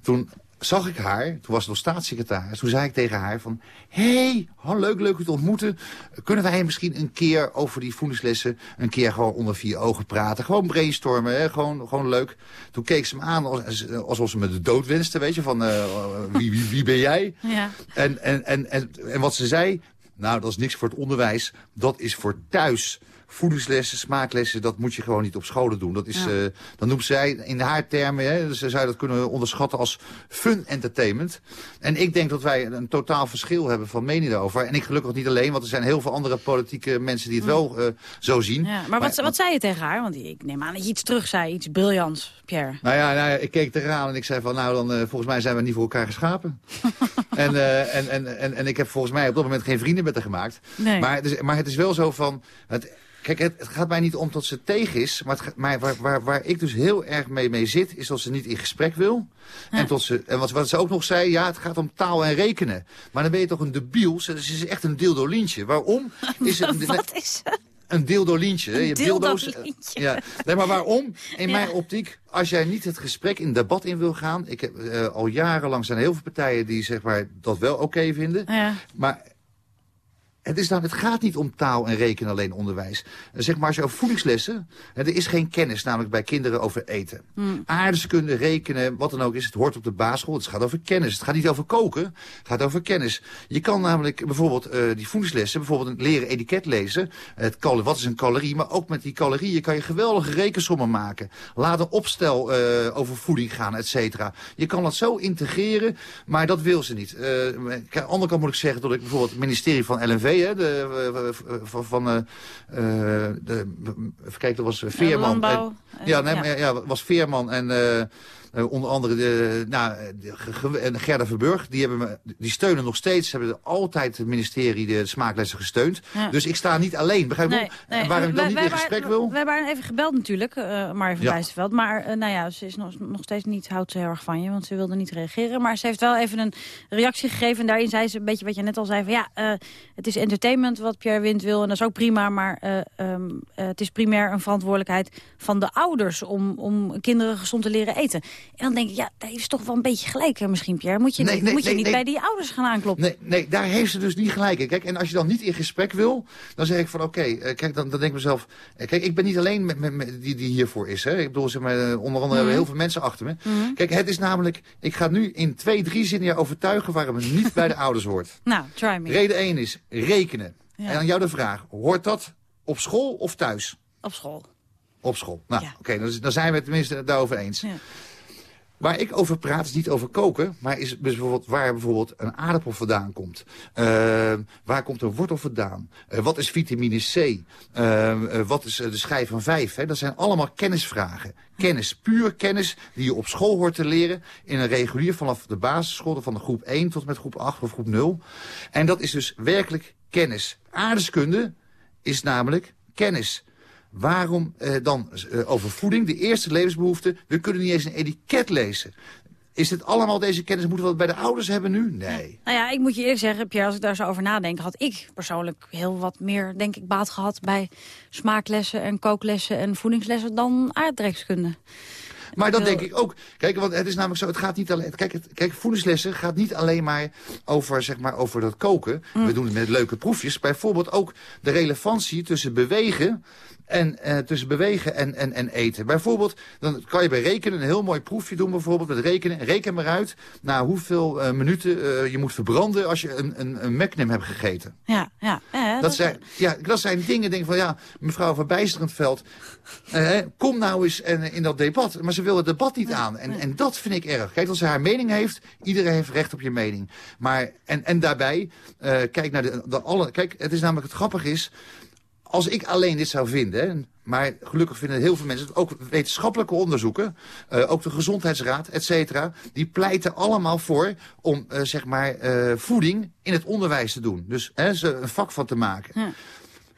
[SPEAKER 28] Toen zag ik haar, toen was het nog staatssecretaris, toen zei ik tegen haar van... Hey, leuk, leuk u te ontmoeten. Kunnen wij misschien een keer over die voedingslessen... een keer gewoon onder vier ogen praten? Gewoon brainstormen, hè? Gewoon, gewoon leuk. Toen keek ze me aan als, alsof ze me de dood wenste, weet je, van uh, wie, wie, wie ben jij?
[SPEAKER 4] Ja.
[SPEAKER 28] En, en, en, en, en wat ze zei, nou, dat is niks voor het onderwijs, dat is voor thuis voedingslessen, smaaklessen, dat moet je gewoon niet op scholen doen. Dat is, ja. uh, dan noemt zij in haar termen, hè, ze zou dat kunnen onderschatten als fun entertainment. En ik denk dat wij een totaal verschil hebben van mening daarover. En ik gelukkig niet alleen, want er zijn heel veel andere politieke mensen die het wel uh, zo zien.
[SPEAKER 4] Ja, maar, maar wat, wat zei je tegen haar? Want ik neem aan dat je iets terug zei, iets briljants, Pierre.
[SPEAKER 28] Nou ja, nou ja ik keek eraan en ik zei van, nou dan, uh, volgens mij zijn we niet voor elkaar geschapen. [LAUGHS] en, en, en, en, en ik heb volgens mij op dat moment geen vrienden met haar gemaakt.
[SPEAKER 4] Nee.
[SPEAKER 28] Maar, het is, maar het is wel zo van... Het, Kijk, het, het, gaat mij niet om dat ze tegen is. Maar, het, maar waar, waar, waar, ik dus heel erg mee, mee zit, is dat ze niet in gesprek wil. Ja. En, tot ze, en wat, wat ze ook nog zei, ja, het gaat om taal en rekenen. Maar dan ben je toch een debiel. Ze, ze is echt een dildolientje. Waarom? [LAUGHS]
[SPEAKER 4] Is het, wat is ze?
[SPEAKER 28] Een dildolientje.
[SPEAKER 4] Een
[SPEAKER 28] je
[SPEAKER 4] dildo's,
[SPEAKER 28] ja. Nee, maar waarom? In [LAUGHS] ja. mijn optiek, als jij niet het gesprek in debat in wil gaan. Ik heb uh, al jarenlang zijn er heel veel partijen die zeg maar, dat wel oké okay vinden.
[SPEAKER 4] Ja.
[SPEAKER 28] Maar Het, is nou, het gaat niet om taal en rekenen alleen onderwijs. Eh, zeg maar als je over voedingslessen... er is geen kennis namelijk bij kinderen over eten.
[SPEAKER 4] Hmm.
[SPEAKER 28] Aardeskunde, rekenen, wat dan ook is. Het hoort op de basisschool. Het gaat over kennis. Het gaat niet over koken. Het gaat over kennis. Je kan namelijk bijvoorbeeld eh, die voedingslessen... bijvoorbeeld een leren etiket lezen. Het wat is een calorie? Maar ook met die calorieën kan je geweldige rekensommen maken. Laat een opstel eh, over voeding gaan, et cetera. Je kan dat zo integreren, maar dat wil ze niet. Aan de andere kant moet ik zeggen dat ik bijvoorbeeld het ministerie van LNV... Hè, de, eh, van, van eh, de, even kijken, dat was Veerman. En- ja, nee,
[SPEAKER 4] ja.
[SPEAKER 28] maar ja, was Veerman en... eh, eh, onder andere de, nou, de, en Gerda Verburg, die, hebben me, die steunen nog steeds. Ze hebben altijd het ministerie de smaaklessen gesteund.
[SPEAKER 4] Ja.
[SPEAKER 28] Dus ik sta niet alleen. Begrijp je?
[SPEAKER 4] Nee, nee.
[SPEAKER 28] En waarom ik dan
[SPEAKER 4] Wij-
[SPEAKER 28] niet in gesprek wil?
[SPEAKER 4] We hebben haar even gebeld natuurlijk, eh Marja van
[SPEAKER 28] Ja.
[SPEAKER 4] Bijsterveld. Maar eh, nou ja, ze is nog, nog steeds niet, houdt ze heel erg van je, want ze wilde niet reageren. Maar ze heeft wel even een reactie gegeven. En daarin zei ze een beetje wat je net al zei. Van, ja, eh, het is entertainment wat Pierre Wind wil en dat is ook prima. Maar eh, ehm, eh, het is primair een verantwoordelijkheid van de ouders om, om kinderen gezond te leren eten. En dan denk ik, ja, daar heeft toch wel een beetje gelijk hè, misschien Pierre. Moet je,
[SPEAKER 28] Nee,
[SPEAKER 4] niet,
[SPEAKER 28] nee,
[SPEAKER 4] moet je
[SPEAKER 28] nee,
[SPEAKER 4] niet bij die ouders gaan aankloppen?
[SPEAKER 28] Nee, nee, daar heeft ze dus niet gelijk in. Kijk, en als je dan niet in gesprek wil, dan zeg ik van oké, eh, kijk, dan, dan denk ik mezelf... eh, kijk, ik ben niet alleen met, met, met die, die hiervoor is. Hè. Ik bedoel, zeg maar, eh, onder andere hebben we heel veel mensen achter me.
[SPEAKER 4] Mhm.
[SPEAKER 28] Kijk, het is namelijk, ik ga nu in twee, drie zinnen je overtuigen waarom het niet bij de [LAUGHS] ouders hoort.
[SPEAKER 4] Nou, try me.
[SPEAKER 28] Reden 1 is rekenen.
[SPEAKER 4] Ja.
[SPEAKER 28] En aan jou de vraag, hoort dat op school of thuis?
[SPEAKER 4] Op school.
[SPEAKER 28] Op school. Nou, oké, dan, dan zijn we het tenminste daarover eens.
[SPEAKER 4] Ja.
[SPEAKER 28] Waar ik over praat is niet over koken, maar is bijvoorbeeld waar bijvoorbeeld een aardappel vandaan komt. Eh, waar komt een wortel vandaan? Eh, wat is vitamine C? Eh, eh, wat is eh, de schijf van 5? Hè? Dat zijn allemaal kennisvragen. Kennis, puur kennis die je op school hoort te leren. In een regulier vanaf de basisschool, van de groep 1 tot met groep 8 of groep 0. En dat is dus werkelijk kennis. Aardeskunde is namelijk kennis. Waarom eh, dan eh, over voeding, de eerste levensbehoefte? We kunnen niet eens een etiket lezen. Is dit allemaal deze kennis, moeten we dat bij de ouders hebben nu? Nee.
[SPEAKER 4] Nou ja, ik moet je eerlijk zeggen, Pierre, als ik daar zo over nadenk... had ik persoonlijk heel wat meer, denk ik, baat gehad... bij smaaklessen en kooklessen en voedingslessen dan aardrijkskunde.
[SPEAKER 28] Maar dat denk ik ook. Kijk, want het is namelijk zo, het gaat niet alleen... Kijk, het, kijk voedingslessen gaat niet alleen maar over, zeg maar, over dat koken. We doen het met leuke proefjes. Bijvoorbeeld ook de relevantie tussen bewegen... En eh, tussen bewegen en, en, en eten. Bijvoorbeeld, dan kan je bij rekenen een heel mooi proefje doen. Bijvoorbeeld met rekenen. Reken maar uit naar hoeveel eh, minuten eh, je moet verbranden als je een, een, een Magnum hebt gegeten.
[SPEAKER 4] Ja, ja.
[SPEAKER 28] Dat zijn, ja, dat zijn dingen, denk ik van ja, mevrouw van Bijsterendveld, eh, kom nou eens en, in dat debat. Maar ze wil het debat niet aan. En, en dat vind ik erg. Kijk, als ze haar mening heeft, iedereen heeft recht op je mening. Maar, en, en daarbij, kijk naar de, de alle, kijk, het is namelijk het grappige is, als ik alleen dit zou vinden, maar gelukkig vinden heel veel mensen, ook wetenschappelijke onderzoeken, eh, ook de gezondheidsraad, et cetera, die pleiten allemaal voor om eh, zeg maar eh, voeding in het onderwijs te doen. Dus ze een vak van te maken.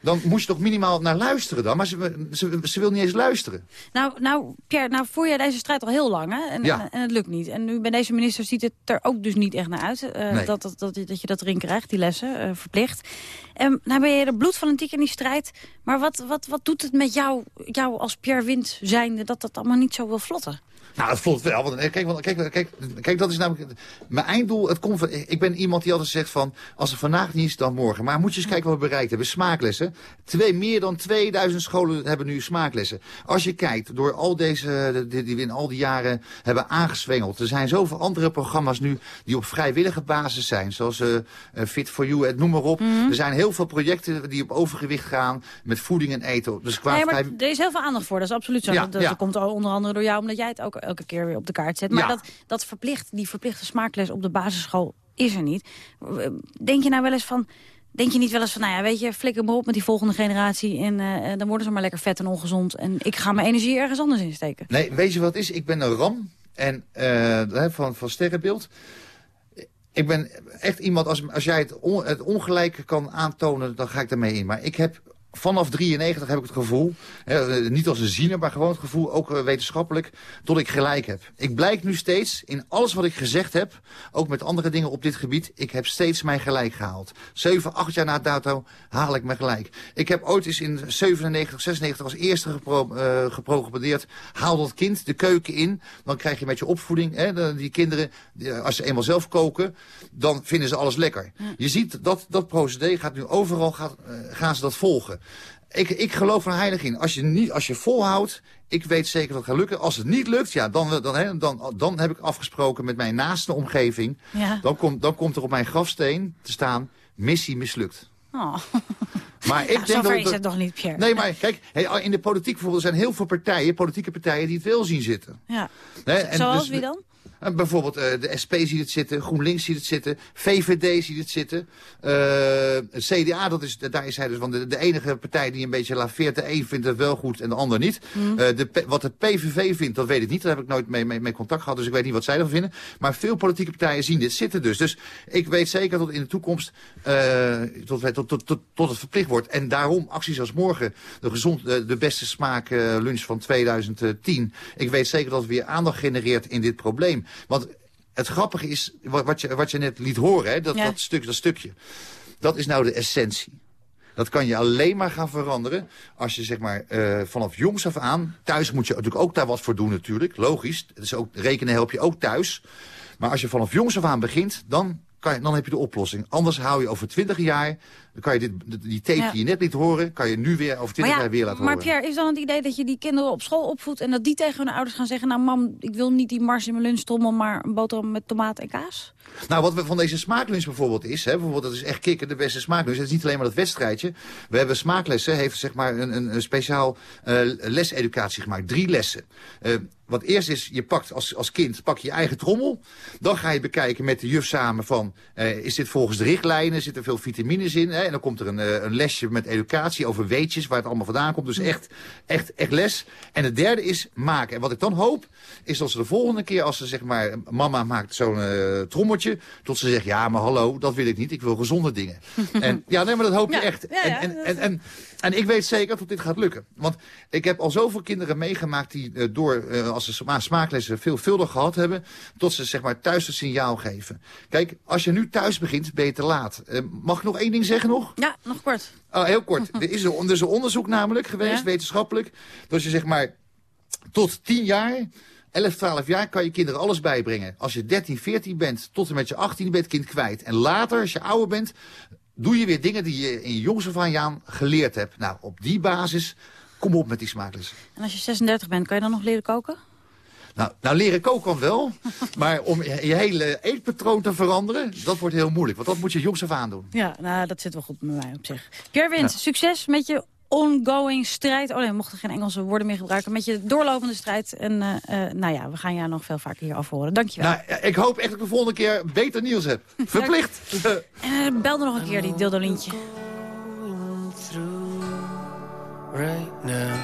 [SPEAKER 28] Dan moet je toch minimaal naar luisteren dan, maar ze, ze, ze wil niet eens luisteren.
[SPEAKER 4] Nou, nou, Pierre, nou voer jij deze strijd al heel lang, hè? En,
[SPEAKER 28] Ja.
[SPEAKER 4] en, en het lukt niet. En nu bij deze minister ziet het er ook dus niet echt naar uit... eh,
[SPEAKER 28] Nee.
[SPEAKER 4] dat, dat, dat, dat je dat erin krijgt, die lessen, eh, verplicht. En nou ben je er bloed van in die strijd. Maar wat, wat, wat doet het met jou, jou als Pierre Wind zijnde... dat dat allemaal niet zo wil vlotten?
[SPEAKER 28] Nou, dat voelt wel. Want, eh, kijk, want, kijk, kijk, kijk, dat is namelijk... Mijn einddoel, het komt van, ik ben iemand die altijd zegt van... als het vandaag niet is, dan morgen. Maar moet je eens kijken wat we bereikt hebben. Smaaklessen. Twee, meer dan 2000 scholen hebben nu smaaklessen. Als je kijkt door al deze... Die, die we in al die jaren hebben aangeswengeld. Er zijn zoveel andere programma's nu... die op vrijwillige basis zijn. Zoals eh, eh, Fit for You, het noem maar op. Er zijn heel veel projecten die op overgewicht gaan... met voeding en eten. Dus qua
[SPEAKER 4] Nee, maar
[SPEAKER 28] vrij...
[SPEAKER 4] er is heel veel aandacht voor, dat is absoluut zo.
[SPEAKER 28] Ja,
[SPEAKER 4] dat, dat
[SPEAKER 28] ja.
[SPEAKER 4] komt onder andere door jou, omdat jij het ook elke keer weer op de kaart zet. Maar
[SPEAKER 28] Ja.
[SPEAKER 4] dat, dat verplicht, die verplichte smaakles op de basisschool is er niet. Denk je nou wel eens van... Denk je niet wel eens van, nou ja, weet je, flikker me op met die volgende generatie... en eh, dan worden ze maar lekker vet en ongezond... en ik ga mijn energie ergens anders insteken.
[SPEAKER 28] Nee, weet je wat is? Ik ben een ram en, eh, van, van sterrenbeeld. Ik ben echt iemand, als, als jij het, on- het ongelijke kan aantonen, dan ga ik daarmee in. Maar ik heb vanaf 93 heb ik het gevoel, hè, niet als een ziener, maar gewoon het gevoel, ook eh, wetenschappelijk, dat ik gelijk heb. Ik blijk nu steeds, in alles wat ik gezegd heb, ook met andere dingen op dit gebied, ik heb steeds mijn gelijk gehaald. 7, 8 jaar na dato haal ik mijn gelijk. Ik heb ooit eens in 97, 96 als eerste gepro uh, geprogrammeerd, haal dat kind de keuken in, dan krijg je met je opvoeding, hè, die kinderen, als ze eenmaal zelf koken, dan vinden ze alles lekker. Je ziet, dat, dat procedé gaat nu overal, gaat, uh, gaan ze dat volgen. Ik, ik geloof er heilig in. Als je, niet, als je volhoudt, ik weet zeker dat het gaat lukken. Als het niet lukt, ja, dan, dan, dan, dan heb ik afgesproken met mijn naaste omgeving.
[SPEAKER 4] Ja.
[SPEAKER 28] Dan, komt dan komt er op mijn grafsteen te staan, missie mislukt.
[SPEAKER 4] Oh. [LAUGHS]
[SPEAKER 28] Maar ik
[SPEAKER 4] Ja,
[SPEAKER 28] denk dat
[SPEAKER 4] is het nog niet, Pierre.
[SPEAKER 28] Nee, maar kijk, in de politiek bijvoorbeeld zijn heel veel partijen, politieke partijen, die het wel zien zitten.
[SPEAKER 4] Ja.
[SPEAKER 28] En
[SPEAKER 4] Zoals
[SPEAKER 28] dus-
[SPEAKER 4] wie dan?
[SPEAKER 28] En bijvoorbeeld eh, de SP ziet het zitten, GroenLinks ziet het zitten, VVD ziet het zitten. eh, CDA, dat is, daar is hij dus van de, de enige partij die een beetje laveert. De een vindt het wel goed en de ander niet.
[SPEAKER 4] Hmm.
[SPEAKER 28] Eh, de, wat de PVV vindt, dat weet ik niet. Daar heb ik nooit mee, mee, mee contact gehad, dus ik weet niet wat zij ervan vinden. Maar veel politieke partijen zien dit zitten dus. Dus ik weet zeker dat in de toekomst tot, tot, tot, tot, tot het verplicht wordt. En daarom acties als morgen, de, gezond, de, beste smaak lunch van 2010. Ik weet zeker dat het weer aandacht genereert in dit probleem. Want het grappige is, wat, wat, je, wat je net liet horen, hè, dat,
[SPEAKER 4] Ja.
[SPEAKER 28] dat, stuk, dat stukje. Dat is nou de essentie. Dat kan je alleen maar gaan veranderen als je zeg maar eh, vanaf jongs af aan... Thuis moet je natuurlijk ook daar wat voor doen natuurlijk, logisch. Het is ook, rekenen help je ook thuis. Maar als je vanaf jongs af aan begint, dan, kan je, dan heb je de oplossing. Anders hou je over twintig jaar... Dan kan je dit, die tape
[SPEAKER 4] Ja.
[SPEAKER 28] die je net liet horen... kan je nu weer over
[SPEAKER 4] Maar,
[SPEAKER 28] twintig
[SPEAKER 4] ja,
[SPEAKER 28] jaar weer laten
[SPEAKER 4] maar
[SPEAKER 28] horen.
[SPEAKER 4] Pierre, is dan het idee dat je die kinderen op school opvoedt... en dat die tegen hun ouders gaan zeggen... nou mam, ik wil niet die mars in mijn lunchtrommel... maar een boterham met tomaat en kaas?
[SPEAKER 28] Nou, wat we van deze smaaklunch bijvoorbeeld is, hè, bijvoorbeeld dat is echt kicken, de beste smaaklunch. Het is niet alleen maar dat wedstrijdje. We hebben smaaklessen, heeft zeg maar een, een, een speciaal eh, leseducatie gemaakt. Drie lessen. Eh, wat eerst is, je pakt als, als kind pak je eigen trommel. Dan ga je bekijken met de juf samen van, eh, is dit volgens de richtlijnen? Zitten er veel vitamines in? Hè? En dan komt er een, eh, een lesje met educatie over weetjes, waar het allemaal vandaan komt. Dus echt, echt, echt les. En het derde is maken. En wat ik dan hoop, is dat ze de volgende keer, als ze zeg maar, mama maakt zo'n eh, trommeltje, tot ze zegt, ja, maar hallo, dat wil ik niet. Ik wil gezonde dingen. [LAUGHS] en ja, nee, maar dat hoop je
[SPEAKER 4] Ja,
[SPEAKER 28] echt.
[SPEAKER 4] ja, ja,
[SPEAKER 28] en, en, en, en, en ik weet zeker dat dit gaat lukken. Want ik heb al zoveel kinderen meegemaakt die eh, door, eh, als ze sma smaaklessen veelvuldig gehad hebben, tot ze zeg maar thuis het signaal geven. Kijk, als je nu thuis begint, ben je te laat. Eh, mag ik nog één ding zeggen nog?
[SPEAKER 4] Ja, nog kort.
[SPEAKER 28] Oh, heel kort. [LAUGHS] er, is een, er is een onderzoek namelijk geweest,
[SPEAKER 4] Ja.
[SPEAKER 28] wetenschappelijk. Dat je zeg maar tot 10 jaar, 11, 12 jaar kan je kinderen alles bijbrengen. Als je 13, 14 bent, tot en met je 18 bent kind kwijt. En later, als je ouder bent, doe je weer dingen die je in je jongs af aan aan geleerd hebt. Nou, op die basis, kom op met die smaaklessen.
[SPEAKER 4] En als je 36 bent, kan je dan nog leren koken?
[SPEAKER 28] Nou, nou leren koken kan wel, [LAUGHS] maar om je hele eetpatroon te veranderen, dat wordt heel moeilijk. Want dat moet je jongs af aan doen.
[SPEAKER 4] Ja, nou, dat zit wel goed met mij op zich. Pierre Wind, succes met je ongoing strijd. Oh nee, we mochten geen Engelse woorden meer gebruiken. Met je doorlopende strijd. En eh, eh, nou ja, we gaan jou nog veel vaker hierover horen. Dankjewel.
[SPEAKER 28] Nou, ik hoop echt dat ik de volgende keer beter nieuws heb. [LAUGHS] Verplicht. [LAUGHS]
[SPEAKER 4] En uh, belde nog een keer, die dildolintje.
[SPEAKER 29] right now.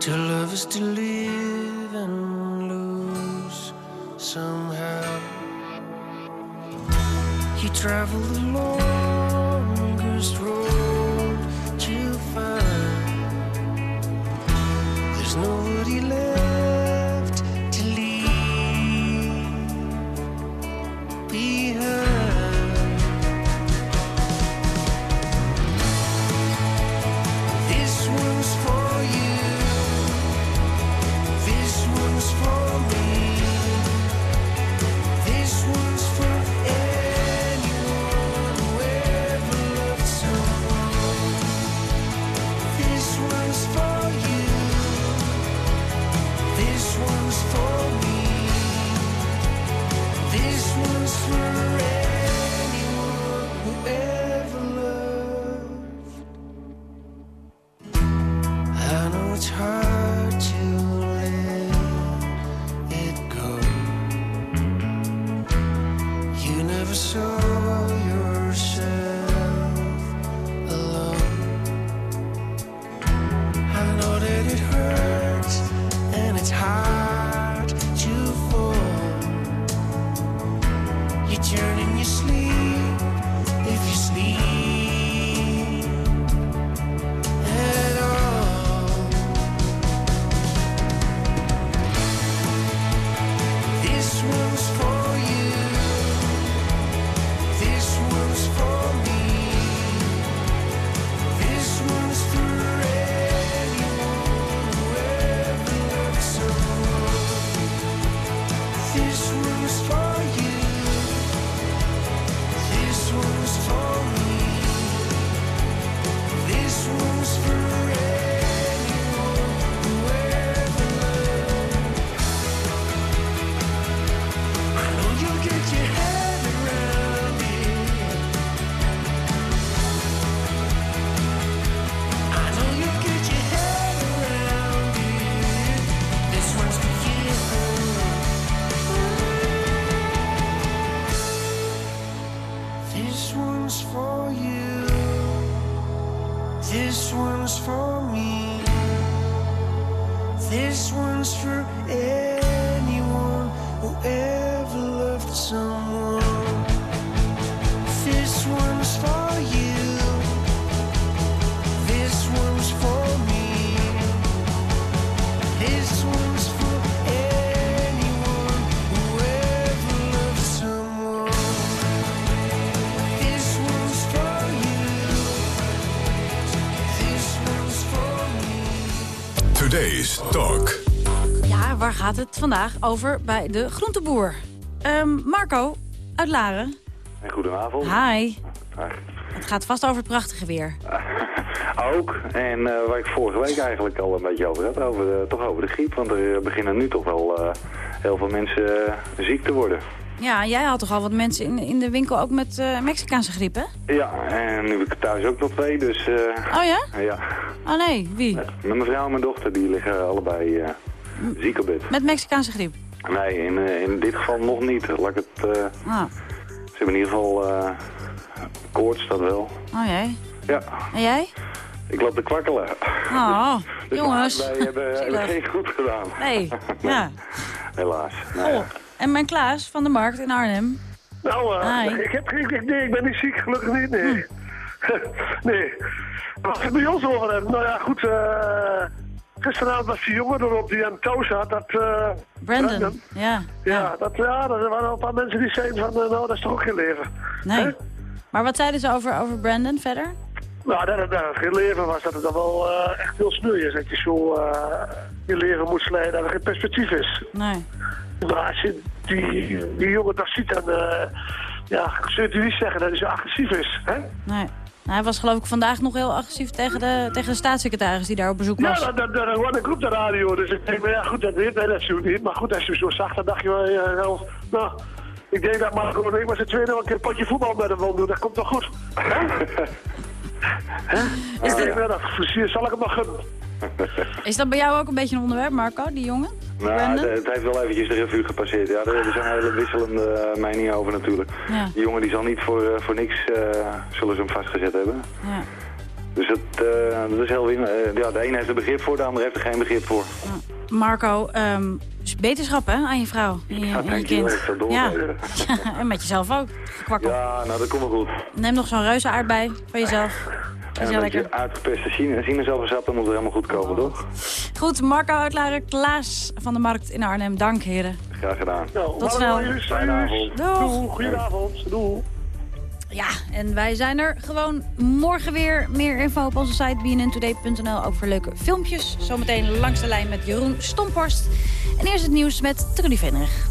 [SPEAKER 29] To love is to live and lose somehow. You travel
[SPEAKER 2] Talk.
[SPEAKER 4] Ja, waar gaat het vandaag over bij de groenteboer? Ehm, Marco, uit Laren.
[SPEAKER 30] En goedenavond.
[SPEAKER 4] Hi.
[SPEAKER 30] Dag.
[SPEAKER 4] Het gaat vast over het prachtige weer. [LAUGHS]
[SPEAKER 30] Ook. En eh, waar ik vorige week eigenlijk al een beetje over had, over de, toch over de griep. Want er beginnen nu toch wel eh, heel veel mensen eh, ziek te worden.
[SPEAKER 4] Ja, jij had toch al wat mensen in, in de winkel ook met eh, Mexicaanse griep, hè?
[SPEAKER 30] Ja, en nu heb ik thuis ook nog twee, dus... eh,
[SPEAKER 4] Oh ja?
[SPEAKER 30] ja.
[SPEAKER 4] Oh nee, wie?
[SPEAKER 30] Met mijn vrouw en mijn dochter, die liggen allebei eh, ziek op bed.
[SPEAKER 4] Met Mexicaanse griep?
[SPEAKER 30] Nee, in, eh, in dit geval nog niet. Laat ik het... eh,
[SPEAKER 4] Ah,
[SPEAKER 30] ze hebben in ieder geval koorts, dat wel.
[SPEAKER 4] oh jee.
[SPEAKER 30] Ja,
[SPEAKER 4] En jij?
[SPEAKER 30] ik loop te kwakkelen.
[SPEAKER 4] Oh, [LAUGHS]
[SPEAKER 30] Dus
[SPEAKER 4] jongens.
[SPEAKER 30] Wij hebben, hebben
[SPEAKER 4] Zielig.
[SPEAKER 30] geen goed gedaan.
[SPEAKER 4] Nee, [LAUGHS] ja.
[SPEAKER 30] Helaas. Nou ja.
[SPEAKER 4] Oh, en mijn Klaas van de Markt in Arnhem.
[SPEAKER 31] Nou,
[SPEAKER 4] Hi.
[SPEAKER 31] ik, heb, geen- ik, nee, ik ben niet ziek, gelukkig niet, nee. [LAUGHS] nee. Wat ik bij ons over nou ja, goed. eh gisteravond was die jongen erop die aan touw zat. Dat, eh,
[SPEAKER 4] Brandon, ja.
[SPEAKER 31] Ja, dat, ja, er waren een paar mensen die zeiden van, eh, nou, dat is toch ook geen leven.
[SPEAKER 4] Nee. Maar wat zeiden ze over, over Brandon verder?
[SPEAKER 31] Nou, dat het, dat het geen leven was, dat het dan wel echt heel sneu is. Dat je zo eh, je leven moet slijden, dat er geen perspectief is.
[SPEAKER 4] Nee.
[SPEAKER 31] Maar als je die, die jongen dat ziet, dan uh, ja, zul je niet zeggen dat hij zo agressief is. Hè?
[SPEAKER 4] Nee. Nou, hij was geloof ik vandaag nog heel agressief tegen de, tegen de staatssecretaris die daar op bezoek was.
[SPEAKER 31] Ja, dat, dat, dat hoorde ik op de radio. Dus ik denk, nou ja, goed, dat weet hij natuurlijk niet. Maar goed, als je zo zag, dan dacht je wel, ja, wel, nou, ik denk dat Marco en ik met z'n tweeën nog een keer een potje voetbal met hem wil doen. Dat komt toch goed? [LAUGHS] Hè? Hè?
[SPEAKER 4] Is dit-
[SPEAKER 31] nou, dat zal ik hem nog gunnen. [LAUGHS]
[SPEAKER 4] Is dat bij jou ook een beetje een onderwerp, Marco, die jongen?
[SPEAKER 30] Nou, het, het heeft wel eventjes de revue gepasseerd. Ja, er, er zijn hele wisselende eh, meningen over natuurlijk.
[SPEAKER 4] Ja.
[SPEAKER 30] Die jongen die zal niet voor, eh, voor niks eh, zullen ze hem vastgezet hebben.
[SPEAKER 4] Ja.
[SPEAKER 30] Dus dat, dat is heel win. ja, de ene heeft er begrip voor, de andere heeft er geen begrip voor.
[SPEAKER 4] Marco, ehm, beterschap hè, aan je vrouw en je,
[SPEAKER 30] Ja,
[SPEAKER 4] en je
[SPEAKER 30] dankjewel,
[SPEAKER 4] kind. [LAUGHS] ja. en met jezelf ook.
[SPEAKER 30] Ja, nou dat komt wel goed.
[SPEAKER 4] Neem nog zo'n reuze aardbei van jezelf.
[SPEAKER 30] En een beetje uitgepeste sinaasappelsap, dan moet het helemaal goed komen, toch?
[SPEAKER 4] Goed, Marco Uitlader, Klaas van de Markt in Arnhem. Dank, heren.
[SPEAKER 30] Graag gedaan.
[SPEAKER 4] Tot snel.
[SPEAKER 31] Fijne
[SPEAKER 30] avond.
[SPEAKER 4] Doeg.
[SPEAKER 31] Goedenavond. Doei.
[SPEAKER 4] Ja, en wij zijn er gewoon morgen weer. Meer info op onze site bnntoday.nl. Ook voor leuke filmpjes. Zometeen langs de lijn met Jeroen Stomphorst. En eerst het nieuws met Trudy Venrich.